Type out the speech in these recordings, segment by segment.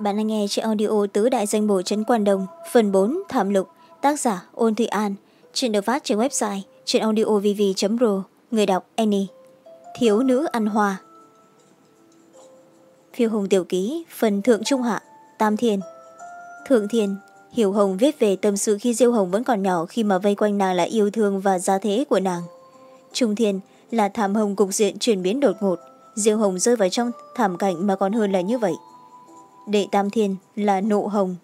Bạn đang nghe trên audio Tứ Đại Danh Bổ Trấn Quan Đồng, phần bốn Thảm Lục, tác giả Ôn Thị An, chuyện được phát trên website trên audiovv ro người đọc Annie. Thiếu nữ ăn hoa. Phiêu hùng tiểu ký, phần thượng trung hạ, Tam Thiên. Thượng Thiên, Hiểu Hồng viết về tâm sự khi Diêu Hồng vẫn còn nhỏ khi mà vây quanh nàng là yêu thương và gia thế của nàng. Trung Thiên là thảm hồng cục diện chuyển biến đột ngột. Diêu Hồng rơi vào trong thảm cảnh mà còn hơn là như vậy đệ tam thiên là nụ hồng.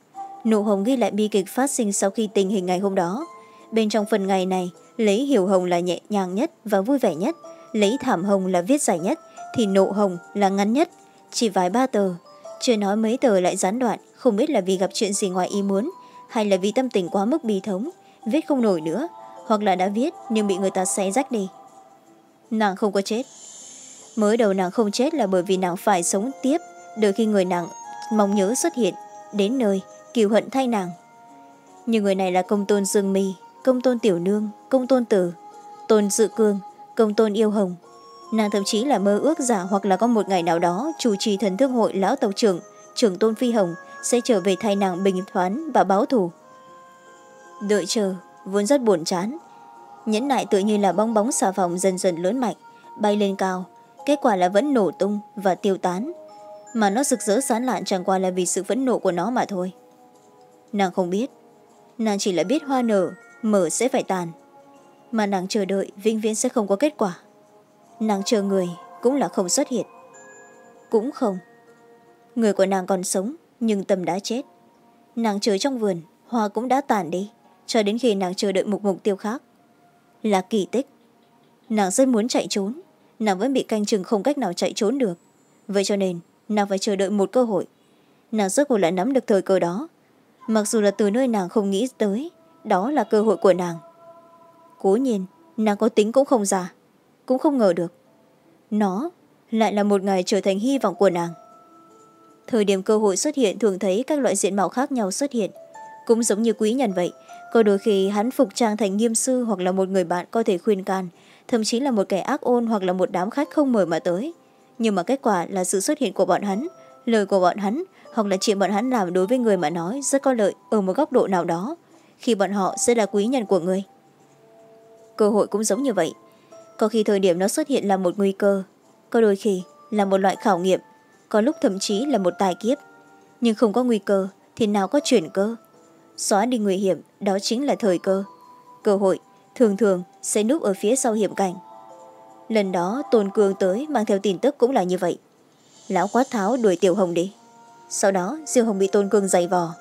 Nụ hồng ghi lại bi kịch phát sinh sau khi tình hình ngày hôm đó. Bên trong phần ngày này, lấy hiểu hồng là nhẹ nhàng nhất và vui vẻ nhất. Lấy thảm hồng là viết dài nhất, thì nụ hồng là ngắn nhất. Chỉ vài ba tờ. Chưa nói mấy tờ lại gián đoạn, không biết là vì gặp chuyện gì ngoài ý muốn, hay là vì tâm tình quá mức bi thống, viết không nổi nữa, hoặc là đã viết nhưng bị người ta xé rách đi. Nàng không có chết. Mới đầu nàng không chết là bởi vì nàng phải sống tiếp, đợi khi người nàng mong nhớ xuất hiện. Đến nơi, kiều hận thay nàng. Nhưng người này là công tôn dương mi, công tôn tiểu nương, công tôn tử, tôn dự cương, công tôn yêu hồng. Nàng thậm chí là mơ ước giả hoặc là có một ngày nào đó chủ trì thần thương hội lão tộc trưởng trưởng tôn phi hồng sẽ trở về thay nàng bình thoán và báo thù. Đợi chờ, vốn rất buồn chán. Nhẫn nại tự như là bong bóng xà phòng dần dần lớn mạnh, bay lên cao. Kết quả là vẫn nổ tung và tiêu tán mà nó rực rỡ sán lạn chẳng qua là vì sự phẫn nộ của nó mà thôi. Nàng không biết. Nàng chỉ là biết hoa nở, mở sẽ phải tàn. Mà nàng chờ đợi, vĩnh viễn sẽ không có kết quả. Nàng chờ người cũng là không xuất hiện. Cũng không. Người của nàng còn sống, nhưng tâm đã chết. Nàng chờ trong vườn, hoa cũng đã tàn đi, cho đến khi nàng chờ đợi một mục tiêu khác. Là kỳ tích. Nàng rất muốn chạy trốn, nàng vẫn bị canh chừng không cách nào chạy trốn được. Vậy cho nên nàng phải chờ đợi một cơ hội. Nàng rốt cuộc lại nắm được thời cơ đó. Mặc dù là từ nơi nàng không nghĩ tới, đó là cơ hội của nàng. Cố nhiên, nàng có tính cũng không già, cũng không ngờ được. Nó lại là một ngày trở thành hy vọng của nàng. Thời điểm cơ hội xuất hiện thường thấy các loại diện mạo khác nhau xuất hiện. Cũng giống như quý nhân vậy, có đôi khi hắn phục trang thành nghiêm sư hoặc là một người bạn có thể khuyên can, thậm chí là một kẻ ác ôn hoặc là một đám khách không mời mà tới nhưng mà kết quả là sự xuất hiện của bọn hắn, lời của bọn hắn, hoặc là chuyện bọn hắn làm đối với người mà nói rất có lợi ở một góc độ nào đó, khi bọn họ sẽ là quý nhân của người. Cơ hội cũng giống như vậy. Có khi thời điểm nó xuất hiện là một nguy cơ, có đôi khi là một loại khảo nghiệm, có lúc thậm chí là một tài kiếp. Nhưng không có nguy cơ thì nào có chuyển cơ? Xóa đi nguy hiểm, đó chính là thời cơ. Cơ hội thường thường sẽ núp ở phía sau hiểm cảnh lần đó tôn cương tới mang theo tin tức cũng là như vậy. Lão quát tháo đuổi tiểu hồng đi. Sau đó diêu hồng bị tôn cương dày vò.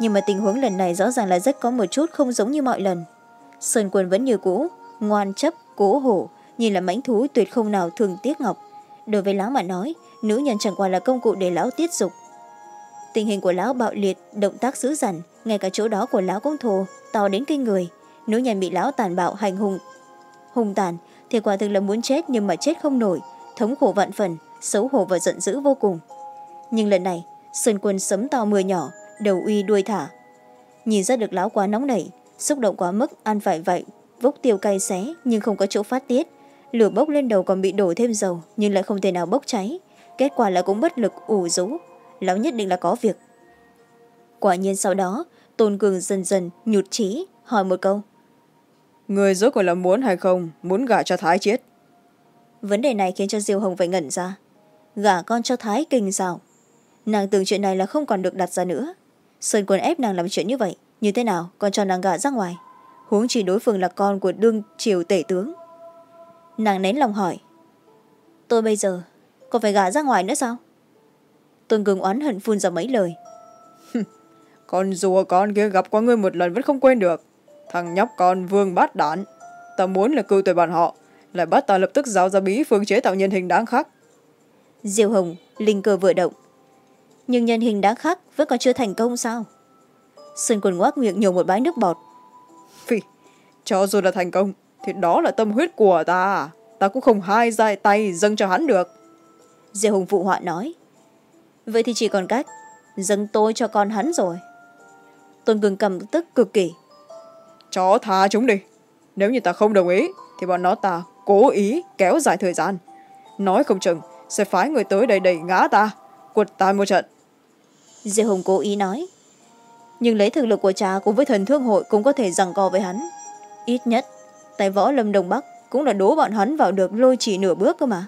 Nhưng mà tình huống lần này rõ ràng là rất có một chút không giống như mọi lần. Sơn quân vẫn như cũ, ngoan chấp, cố hổ như là mãnh thú tuyệt không nào thường tiếc ngọc. Đối với lão mà nói, nữ nhân chẳng qua là công cụ để lão tiết dục. Tình hình của lão bạo liệt, động tác dữ dằn, ngay cả chỗ đó của lão cũng thồ to đến kinh người. Nữ nhân bị lão tàn bạo hành hùng. Hùng tàn thì quả thực là muốn chết nhưng mà chết không nổi. Thống khổ vạn phần, xấu hổ và giận dữ vô cùng. Nhưng lần này, sơn quân sấm to mưa nhỏ, đầu uy đuôi thả. Nhìn ra được lão quá nóng nảy, xúc động quá mức ăn phải vậy vốc tiêu cay xé nhưng không có chỗ phát tiết. Lửa bốc lên đầu còn bị đổ thêm dầu nhưng lại không thể nào bốc cháy. Kết quả là cũng bất lực, ủ rũ. Lão nhất định là có việc. Quả nhiên sau đó, tôn cường dần dần nhụt trí hỏi một câu người rốt cuộc là muốn hay không? Muốn gả cho thái chết? Vấn đề này khiến cho diêu hồng phải ngẩn ra. Gả con cho thái kinh sao? Nàng tưởng chuyện này là không còn được đặt ra nữa. Sơn quân ép nàng làm chuyện như vậy như thế nào còn cho nàng gả ra ngoài? Huống chỉ đối phương là con của đương triều tể tướng. Nàng nén lòng hỏi. Tôi bây giờ còn phải gả ra ngoài nữa sao? Tôn cường oán hận phun ra mấy lời. Con rùa con kia gặp qua ngươi một lần vẫn không quên được thằng nhóc con vương bát đản. Ta muốn là cưu tuyệt bọn họ lại bắt ta lập tức giao ra bí phương chế tạo nhân hình đáng khắc. Diêu hồng linh cơ vừa động. Nhưng nhân hình đáng khắc vẫn còn chưa thành công sao? Sơn quần ngoác miệng nhổ một bãi nước bọt. Phi cho dù là thành công thì đó là tâm huyết của ta. Ta cũng không hai dài tay dâng cho hắn được. Diêu hồng phụ họa nói. Vậy thì chỉ còn cách dâng tôi cho con hắn rồi. Tôn cường cầm tức cực kỳ cho tha chúng đi. Nếu như ta không đồng ý thì bọn nó ta cố ý kéo dài thời gian. Nói không chừng sẽ phái người tới đây đẩy ngã ta quật ta một trận. Diệu hồng cố ý nói. Nhưng lấy thực lực của cha cùng với thần thương hội cũng có thể rằng co với hắn. Ít nhất tại võ lâm đông bắc cũng là đố bọn hắn vào được lôi chỉ nửa bước cơ mà.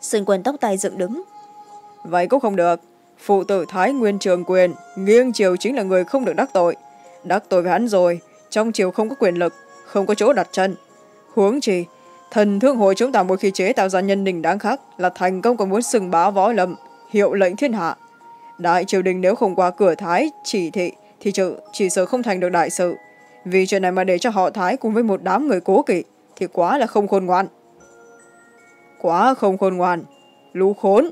Sơn quân tóc tay dựng đứng. Vậy cũng không được. Phụ tử thái nguyên trường quyền nghiêng triều chính là người không được đắc tội. Đắc tội với hắn rồi trong triều không có quyền lực, không có chỗ đặt chân. Huống chi, thần thương hội chúng ta mỗi khi chế tạo ra nhân đình đáng khắc là thành công còn muốn sừng bá võ lâm, hiệu lệnh thiên hạ. Đại triều đình nếu không qua cửa thái, chỉ thị, thì chữ, chỉ sợ không thành được đại sự. Vì chuyện này mà để cho họ thái cùng với một đám người cố kỵ, thì quá là không khôn ngoan. Quá không khôn ngoan. Lũ khốn.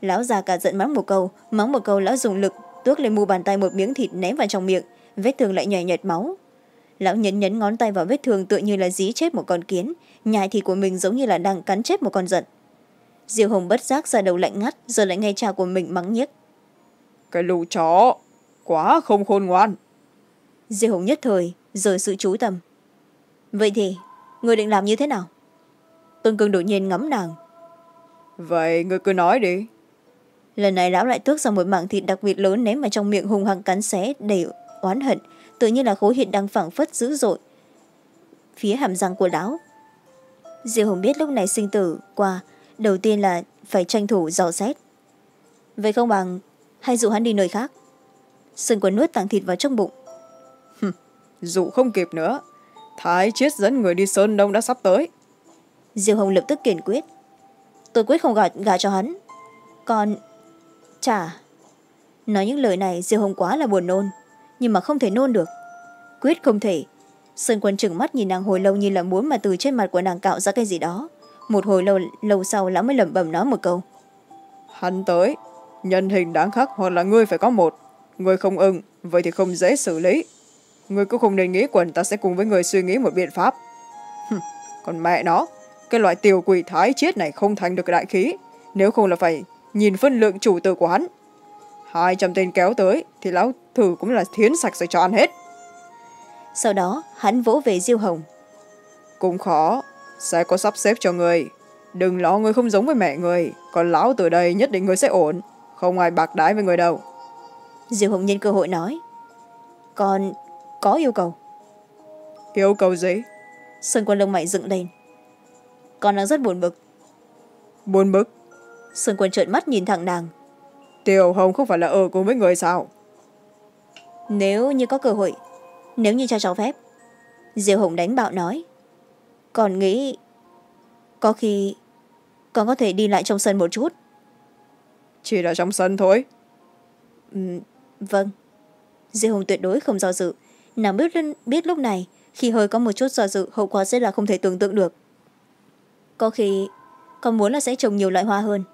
Lão già cả giận mắng một câu, mắng một câu lão dùng lực, tước lên mu bàn tay một miếng thịt ném vào trong miệng, vết thương lại nhảy nhẹt máu lão nhấn nhấn ngón tay vào vết thương tựa như là dí chết một con kiến. Nhai thịt của mình giống như là đang cắn chết một con giận. Diêu hồng bất giác ra đầu lạnh ngắt giờ lại nghe cha của mình mắng nhiếc. Cái lũ chó quá không khôn ngoan. Diêu hồng nhất thời rời sự chú tâm. Vậy thì người định làm như thế nào? Tôn cương đột nhiên ngắm nàng. Vậy người cứ nói đi. Lần này lão lại tước ra một mảng thịt đặc biệt lớn ném vào trong miệng hung hăng cắn xé đầy oán hận tự như là khối hiện đang phảng phất dữ dội phía hàm răng của lão. Diệu hồng biết lúc này sinh tử qua đầu tiên là phải tranh thủ dò xét. Vậy không bằng hay dụ hắn đi nơi khác. Sơn quần nuốt tảng thịt vào trong bụng. Dụ không kịp nữa. Thái chiết dẫn người đi sơn đông đã sắp tới. Diệu hồng lập tức kiên quyết. Tôi quyết không gả, gả cho hắn. Còn chả nói những lời này diệu hồng quá là buồn nôn nhưng mà không thể nôn được. Quyết không thể. Sơn quân trừng mắt nhìn nàng hồi lâu như là muốn mà từ trên mặt của nàng cạo ra cái gì đó. Một hồi lâu lâu sau lão mới lẩm bẩm nói một câu. Hắn tới. Nhân hình đáng khắc hoặc là ngươi phải có một. Ngươi không ưng, vậy thì không dễ xử lý. Ngươi cũng không nên nghĩ quần ta sẽ cùng với người suy nghĩ một biện pháp. Còn mẹ nó, cái loại tiểu quỷ thái chiết này không thành được đại khí. Nếu không là phải nhìn phân lượng chủ tử của hắn. Hai trăm tên kéo tới thì lão thử cũng là thiến sạch rồi cho ăn hết. Sau đó hắn vỗ về diêu hồng. Cũng khó sẽ có sắp xếp cho người. Đừng lo người không giống với mẹ người còn lão từ đây nhất định người sẽ ổn. Không ai bạc đái với người đâu. Diêu hồng nhân cơ hội nói. Còn có yêu cầu? Yêu cầu gì? Sơn quân lông mày dựng lên. Con đang rất buồn bực. Buồn bực? Sơn quân trợn mắt nhìn thẳng nàng. Tiểu hồng không phải là ở cùng với người sao nếu như có cơ hội nếu như cho cháu phép. Diệu hồng đánh bạo nói. Còn nghĩ có khi con có thể đi lại trong sân một chút. Chỉ là trong sân thôi. Ừ, vâng. Diệu hồng tuyệt đối không do dự. Nàng biết, biết lúc này khi hơi có một chút do dự hậu quả sẽ là không thể tưởng tượng được. Có khi con muốn là sẽ trồng nhiều loại hoa hơn.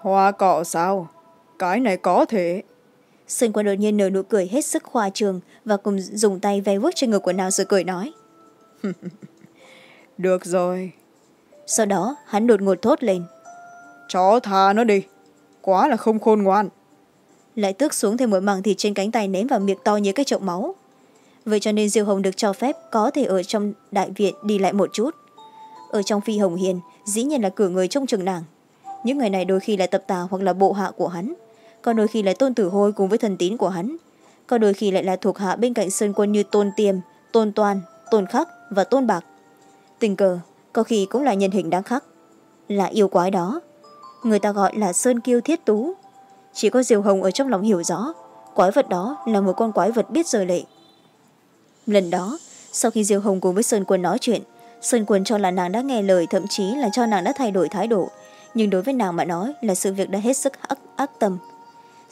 Hoa cỏ sao? Cái này có thể sơn quân đột nhiên nở nụ cười hết sức khoa trường và cùng dùng tay vay vuốt trên ngực của nàng rồi cười nói. Được rồi. Sau đó hắn đột ngột thốt lên. Chó tha nó đi. Quá là không khôn ngoan. Lại tước xuống thêm một mảng thịt trên cánh tay ném vào miệng to như cái chậu máu. Vậy cho nên diêu hồng được cho phép có thể ở trong đại viện đi lại một chút. Ở trong phi hồng hiền dĩ nhiên là cử người trông chừng nàng. Những người này đôi khi là tập tà hoặc là bộ hạ của hắn còn đôi khi là tôn tử hôi cùng với thần tín của hắn. Còn đôi khi lại là thuộc hạ bên cạnh sơn quân như tôn tiềm tôn toàn tôn khắc và tôn bạc. Tình cờ có khi cũng là nhân hình đáng khắc. Là yêu quái đó. Người ta gọi là sơn kiêu thiết tú. Chỉ có diều hồng ở trong lòng hiểu rõ quái vật đó là một con quái vật biết rời lệ. Lần đó sau khi diều hồng cùng với sơn quân nói chuyện sơn quân cho là nàng đã nghe lời thậm chí là cho nàng đã thay đổi thái độ. Nhưng đối với nàng mà nói là sự việc đã hết sức ác, ác tâm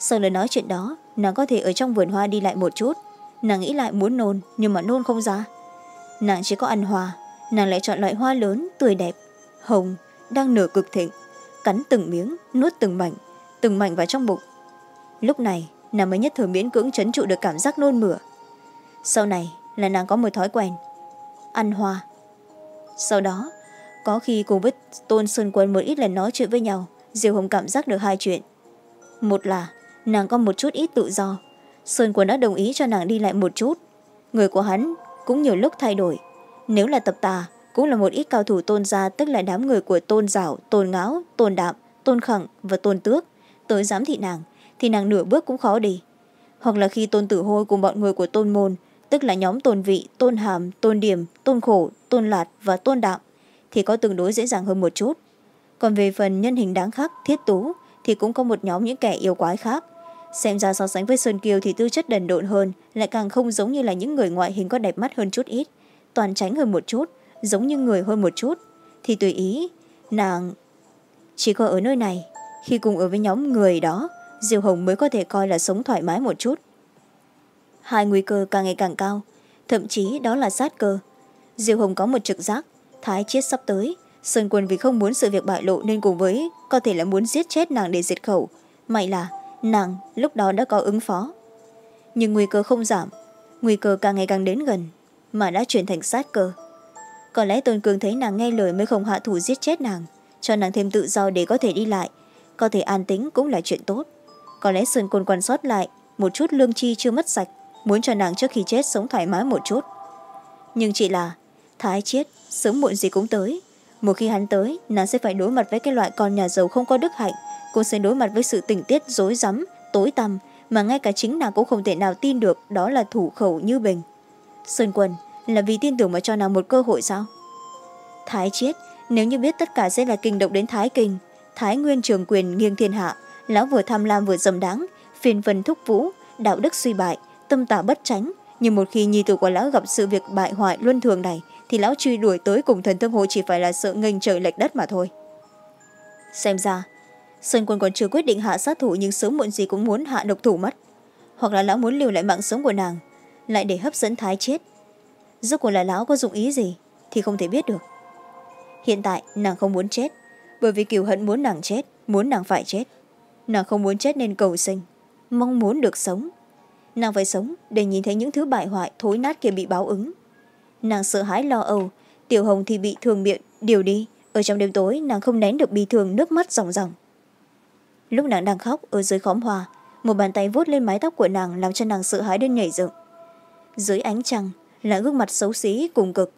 sau lời nói chuyện đó, nàng có thể ở trong vườn hoa đi lại một chút. Nàng nghĩ lại muốn nôn, nhưng mà nôn không ra. Nàng chỉ có ăn hoa, nàng lại chọn loại hoa lớn, tươi đẹp, hồng, đang nở cực thịnh, cắn từng miếng, nuốt từng mảnh từng mảnh vào trong bụng. Lúc này, nàng mới nhất thời miễn cưỡng chấn trụ được cảm giác nôn mửa. Sau này là nàng có một thói quen, ăn hoa. Sau đó, có khi cùng với tôn sơn quân một ít lần nói chuyện với nhau, diều hồng cảm giác được hai chuyện. Một là nàng có một chút ít tự do. Sơn quân đã đồng ý cho nàng đi lại một chút. Người của hắn cũng nhiều lúc thay đổi. Nếu là tập tà, cũng là một ít cao thủ tôn gia, tức là đám người của tôn giảo, tôn ngáo, tôn đạm, tôn khẳng và tôn tước, tới giám thị nàng, thì nàng nửa bước cũng khó đi. Hoặc là khi tôn tử hôi cùng bọn người của tôn môn, tức là nhóm tôn vị, tôn hàm, tôn điểm, tôn khổ, tôn lạt và tôn đạm, thì có tương đối dễ dàng hơn một chút. Còn về phần nhân hình đáng khắc, thiết tú, thì cũng có một nhóm những kẻ yêu quái khác xem ra so sánh với sơn kiều thì tư chất đần độn hơn, lại càng không giống như là những người ngoại hình có đẹp mắt hơn chút ít. Toàn tránh hơn một chút, giống như người hơn một chút. Thì tùy ý, nàng chỉ có ở nơi này. Khi cùng ở với nhóm người đó diều hồng mới có thể coi là sống thoải mái một chút. Hai nguy cơ càng ngày càng cao, thậm chí đó là sát cơ. Diều hồng có một trực giác, thái chiết sắp tới. Sơn quân vì không muốn sự việc bại lộ nên cùng với, có thể là muốn giết chết nàng để diệt khẩu. May là nàng lúc đó đã có ứng phó. Nhưng nguy cơ không giảm, nguy cơ càng ngày càng đến gần, mà đã chuyển thành sát cơ. Có lẽ tôn cường thấy nàng nghe lời mới không hạ thủ giết chết nàng, cho nàng thêm tự do để có thể đi lại, có thể an tính cũng là chuyện tốt. Có lẽ sơn quân quan sót lại, một chút lương chi chưa mất sạch, muốn cho nàng trước khi chết sống thoải mái một chút. Nhưng chỉ là, thái chết sớm muộn gì cũng tới. Một khi hắn tới, nàng sẽ phải đối mặt với cái loại con nhà giàu không có đức hạnh cô sẽ đối mặt với sự tình tiết rối rắm, tối tăm, mà ngay cả chính nàng cũng không thể nào tin được đó là thủ khẩu như bình. Sơn quân, là vì tin tưởng mà cho nàng một cơ hội sao? Thái chiết, nếu như biết tất cả sẽ là kinh động đến thái kinh, thái nguyên trường quyền nghiêng thiên hạ, lão vừa tham lam vừa dầm đáng, phiền vân thúc vũ, đạo đức suy bại, tâm tả bất tránh nhưng một khi nhi tử của lão gặp sự việc bại hoại luân thường này, thì lão truy đuổi tới cùng thần thương hồ chỉ phải là sợ nghênh trời lệch đất mà thôi. Xem ra sơn quân còn chưa quyết định hạ sát thủ nhưng sớm muộn gì cũng muốn hạ độc thủ mất. Hoặc là lão muốn lưu lại mạng sống của nàng, lại để hấp dẫn thái chết. Rốt cuộc là lão có dụng ý gì thì không thể biết được. Hiện tại, nàng không muốn chết, bởi vì kiều hận muốn nàng chết, muốn nàng phải chết. Nàng không muốn chết nên cầu sinh, mong muốn được sống. Nàng phải sống để nhìn thấy những thứ bại hoại, thối nát kia bị báo ứng. Nàng sợ hãi lo âu, tiểu hồng thì bị thường miệng, điều đi. Ở trong đêm tối, nàng không nén được bi thường nước mắt ròng ròng lúc nàng đang khóc, ở dưới khóm hoa một bàn tay vuốt lên mái tóc của nàng làm cho nàng sợ hãi đến nhảy dựng. Dưới ánh trăng là gương mặt xấu xí cùng cực.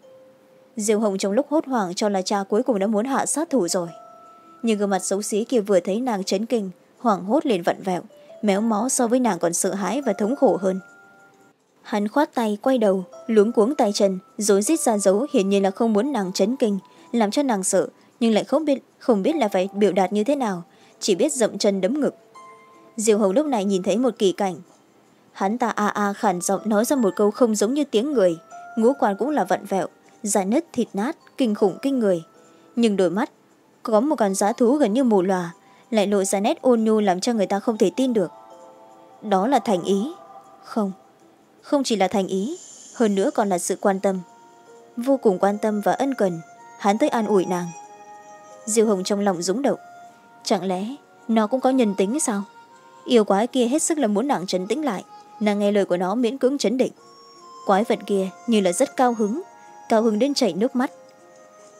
Diêu hồng trong lúc hốt hoảng cho là cha cuối cùng đã muốn hạ sát thủ rồi. Nhưng gương mặt xấu xí kia vừa thấy nàng chấn kinh, hoảng hốt liền vặn vẹo, méo mó so với nàng còn sợ hãi và thống khổ hơn. Hắn khoát tay, quay đầu, luống cuống tay chân, rối rít ra dấu, hiển nhiên là không muốn nàng chấn kinh, làm cho nàng sợ, nhưng lại không biết không biết là phải biểu đạt như thế nào chỉ biết dậm chân đấm ngực. Diều hầu lúc này nhìn thấy một kỳ cảnh. Hắn ta a a khản giọng nói ra một câu không giống như tiếng người. Ngũ quan cũng là vặn vẹo, da nứt, thịt nát, kinh khủng, kinh người. Nhưng đôi mắt, có một con giá thú gần như mù lòa, lại lộ ra nét ôn nhu làm cho người ta không thể tin được. Đó là thành ý. Không không chỉ là thành ý, hơn nữa còn là sự quan tâm. Vô cùng quan tâm và ân cần, hắn tới an ủi nàng. Diêu hồng trong lòng rúng động chẳng lẽ nó cũng có nhân tính sao? Yêu quái kia hết sức là muốn nàng trấn tĩnh lại, nàng nghe lời của nó miễn cưỡng chấn định. Quái vật kia như là rất cao hứng cao hứng đến chảy nước mắt.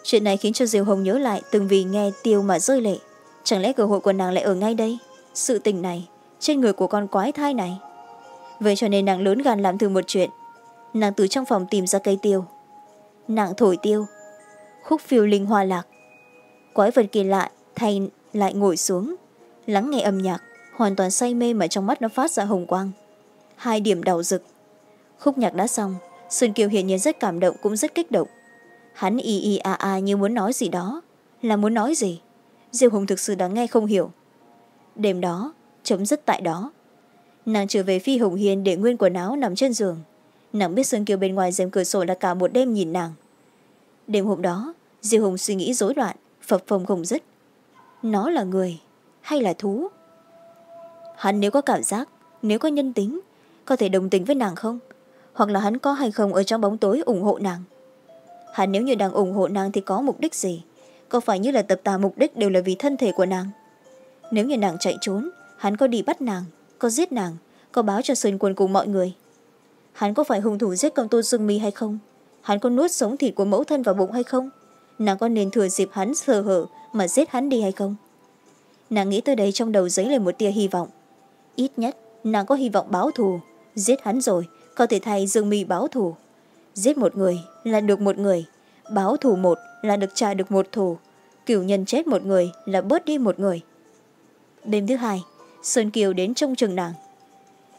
Chuyện này khiến cho diều hồng nhớ lại từng vì nghe tiêu mà rơi lệ. Chẳng lẽ cơ hội của nàng lại ở ngay đây? Sự tình này, trên người của con quái thai này. Vậy cho nên nàng lớn gan làm thử một chuyện. Nàng từ trong phòng tìm ra cây tiêu. Nàng thổi tiêu. Khúc phiêu linh hoa lạc. Quái vật kỳ lạ thay lại ngồi xuống. Lắng nghe âm nhạc, hoàn toàn say mê mà trong mắt nó phát ra hồng quang. Hai điểm đầu rực. Khúc nhạc đã xong, sơn kiều hiển nhiên rất cảm động cũng rất kích động. Hắn y y a a như muốn nói gì đó. Là muốn nói gì? Diêu hùng thực sự đã nghe không hiểu. Đêm đó, chấm dứt tại đó. Nàng trở về phi hồng hiền để nguyên quần áo nằm trên giường. Nàng biết sơn kiều bên ngoài rèm cửa sổ là cả một đêm nhìn nàng. Đêm hôm đó, diêu hùng suy nghĩ rối loạn, phập phồng không dứt nó là người hay là thú? Hắn nếu có cảm giác, nếu có nhân tính, có thể đồng tình với nàng không? Hoặc là hắn có hay không ở trong bóng tối ủng hộ nàng? Hắn nếu như đang ủng hộ nàng thì có mục đích gì? Có phải như là tập tà mục đích đều là vì thân thể của nàng? Nếu như nàng chạy trốn, hắn có đi bắt nàng, có giết nàng, có báo cho sơn quân cùng mọi người? Hắn có phải hung thủ giết công tôn dương mi hay không? Hắn có nuốt sống thịt của mẫu thân vào bụng hay không? Nàng có nên thừa dịp hắn sờ hở mà giết hắn đi hay không? Nàng nghĩ tới đây trong đầu dấy lên một tia hy vọng. Ít nhất, nàng có hy vọng báo thù. Giết hắn rồi, có thể thay dương mi báo thù. Giết một người là được một người, báo thù một là được trả được một thù. Cửu nhân chết một người là bớt đi một người. Đêm thứ hai, sơn kiều đến trong trường nàng.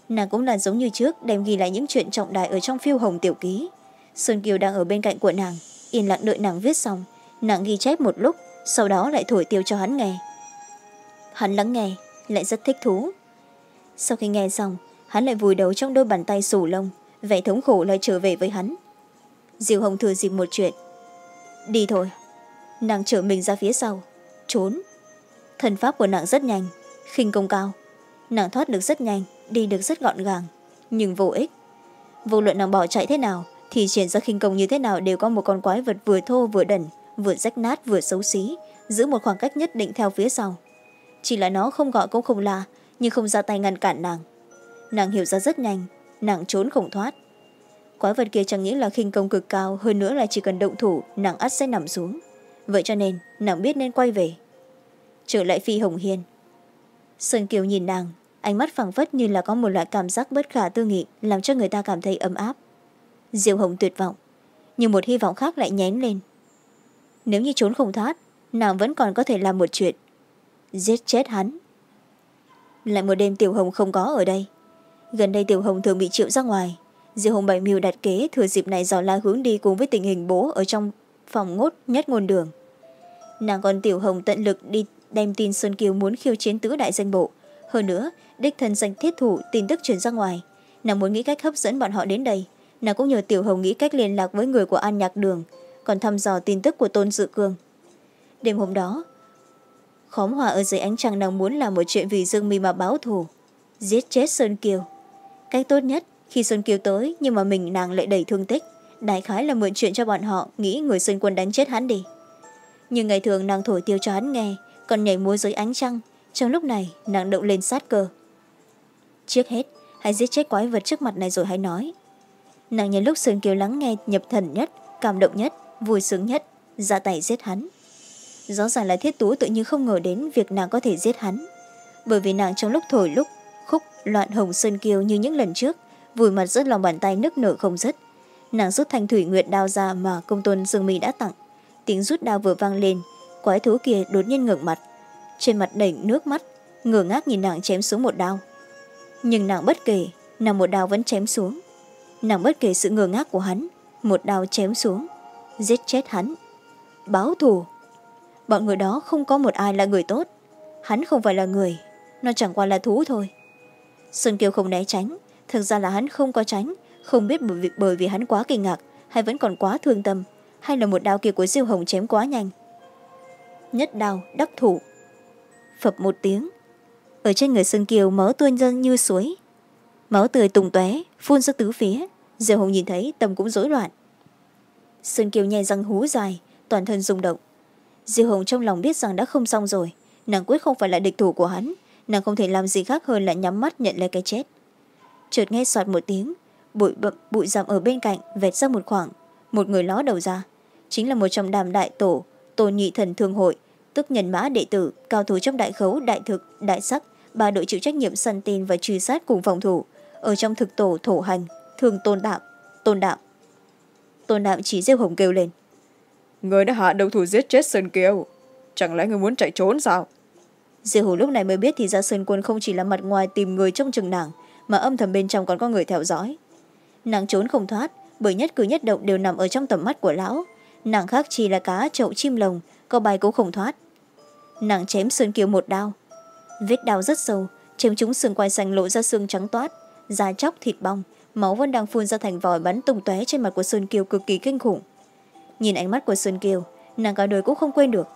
Nàng cũng là giống như trước, đem ghi lại những chuyện trọng đại ở trong phiêu hồng tiểu ký. Sơn kiều đang ở bên cạnh của nàng yên lặng đợi nàng viết xong. Nàng ghi chép một lúc, sau đó lại thổi tiêu cho hắn nghe. Hắn lắng nghe, lại rất thích thú. Sau khi nghe xong, hắn lại vùi đầu trong đôi bàn tay sù lông, vẻ thống khổ lại trở về với hắn. Diều hồng thừa dịp một chuyện. Đi thôi. Nàng trở mình ra phía sau. Trốn. Thần pháp của nàng rất nhanh, khinh công cao. Nàng thoát được rất nhanh, đi được rất gọn gàng, nhưng vô ích. Vô luận nàng bỏ chạy thế nào thì triển ra khinh công như thế nào đều có một con quái vật vừa thô vừa đần, vừa rách nát vừa xấu xí, giữ một khoảng cách nhất định theo phía sau. Chỉ là nó không gọi cũng không la, nhưng không ra tay ngăn cản nàng. Nàng hiểu ra rất nhanh, nàng trốn không thoát. Quái vật kia chẳng những là khinh công cực cao, hơn nữa là chỉ cần động thủ, nàng ắt sẽ nằm xuống. Vậy cho nên, nàng biết nên quay về. Trở lại phi hồng hiên. Sơn kiều nhìn nàng, ánh mắt phẳng phất như là có một loại cảm giác bất khả tư nghị, làm cho người ta cảm thấy ấm áp diệu hồng tuyệt vọng, nhưng một hy vọng khác lại nhén lên. Nếu như trốn không thoát, nàng vẫn còn có thể làm một chuyện, giết chết hắn. Lại một đêm tiểu hồng không có ở đây. Gần đây tiểu hồng thường bị triệu ra ngoài. Diệu hồng bảy mưu đặt kế thừa dịp này dò la hướng đi cùng với tình hình bố ở trong phòng ngốt nhất ngôn đường. Nàng còn tiểu hồng tận lực đi đem tin xuân kiều muốn khiêu chiến tứ đại danh bộ. Hơn nữa, đích thân danh thiết thủ, tin tức truyền ra ngoài. Nàng muốn nghĩ cách hấp dẫn bọn họ đến đây nàng cũng nhờ tiểu hồng nghĩ cách liên lạc với người của an nhạc đường, còn thăm dò tin tức của tôn dự cương đêm hôm đó, khóm hòa ở dưới ánh trăng nàng muốn làm một chuyện vì dương mi mà báo thù, giết chết sơn kiều. Cách tốt nhất, khi sơn kiều tới nhưng mà mình nàng lại đầy thương tích, đại khái là mượn chuyện cho bọn họ nghĩ người sơn quân đánh chết hắn đi. Nhưng ngày thường nàng thổi tiêu cho hắn nghe, còn nhảy múa dưới ánh trăng, trong lúc này nàng động lên sát cơ. Trước hết, hãy giết chết quái vật trước mặt này rồi hãy nói nàng nhân lúc sơn kiều lắng nghe, nhập thần nhất, cảm động nhất, vui sướng nhất, ra tay giết hắn. Rõ ràng là thiết tú tự nhiên không ngờ đến việc nàng có thể giết hắn. Bởi vì nàng trong lúc thổi lúc, khúc loạn hồng sơn kiều như những lần trước, vùi mặt rất lòng bàn tay nức nở không dứt. Nàng rút thanh thủy nguyệt đao ra mà công tôn dương mi đã tặng. Tiếng rút đao vừa vang lên, quái thú kia đột nhiên ngẩng mặt. Trên mặt đầy nước mắt ngửa ngác nhìn nàng chém xuống một đao. Nhưng nàng bất kể, nàng một đao vẫn chém xuống nàng bất kể sự ngờ ngác của hắn một đao chém xuống giết chết hắn. Báo thù. Bọn người đó không có một ai là người tốt. Hắn không phải là người nó chẳng qua là thú thôi. Xuân kiều không né tránh thực ra là hắn không có tránh không biết bởi vì, bởi vì hắn quá kinh ngạc hay vẫn còn quá thương tâm hay là một đao kia của diêu hồng chém quá nhanh. Nhất đao đắc thủ. Phập một tiếng. Ở trên người xuân kiều máu tuôn dân như suối. Máu tươi tùng tóe phun ra tứ phía diêu hồng nhìn thấy, tâm cũng rối loạn. Sơn kiều nhai răng hú dài, toàn thân rung động. Diêu hồng trong lòng biết rằng đã không xong rồi, nàng quyết không phải là địch thủ của hắn, nàng không thể làm gì khác hơn là nhắm mắt nhận lấy cái chết. Chợt nghe soạt một tiếng, bụi bậm, bụi rậm ở bên cạnh vẹt ra một khoảng, một người ló đầu ra. Chính là một trong đàm đại tổ tổ nhị thần thương hội, tức nhân mã đệ tử, cao thủ trong đại khấu, đại thực, đại sắc, ba đội chịu trách nhiệm săn tin và truy sát cùng phòng thủ, ở trong thực tổ thổ hành thường tôn đạm tôn đạm tôn đạm chỉ rêu hồng kêu lên. Người đã hạ đầu thủ giết chết sơn kiều. Chẳng lẽ người muốn chạy trốn sao? Diệu hùng lúc này mới biết thì ra sơn quân không chỉ là mặt ngoài tìm người trong chừng nàng mà âm thầm bên trong còn có người theo dõi. Nàng trốn không thoát bởi nhất cử nhất động đều nằm ở trong tầm mắt của lão. Nàng khác chỉ là cá chậu chim lồng có bài cũng không thoát. Nàng chém sơn kiều một đao. Vết đao rất sâu chém trúng xương quai xanh lộ ra xương trắng toát da chóc thịt bong máu vẫn đang phun ra thành vòi bắn tung tóe trên mặt của sơn kiều cực kỳ kinh khủng. Nhìn ánh mắt của sơn kiều, nàng cả đời cũng không quên được,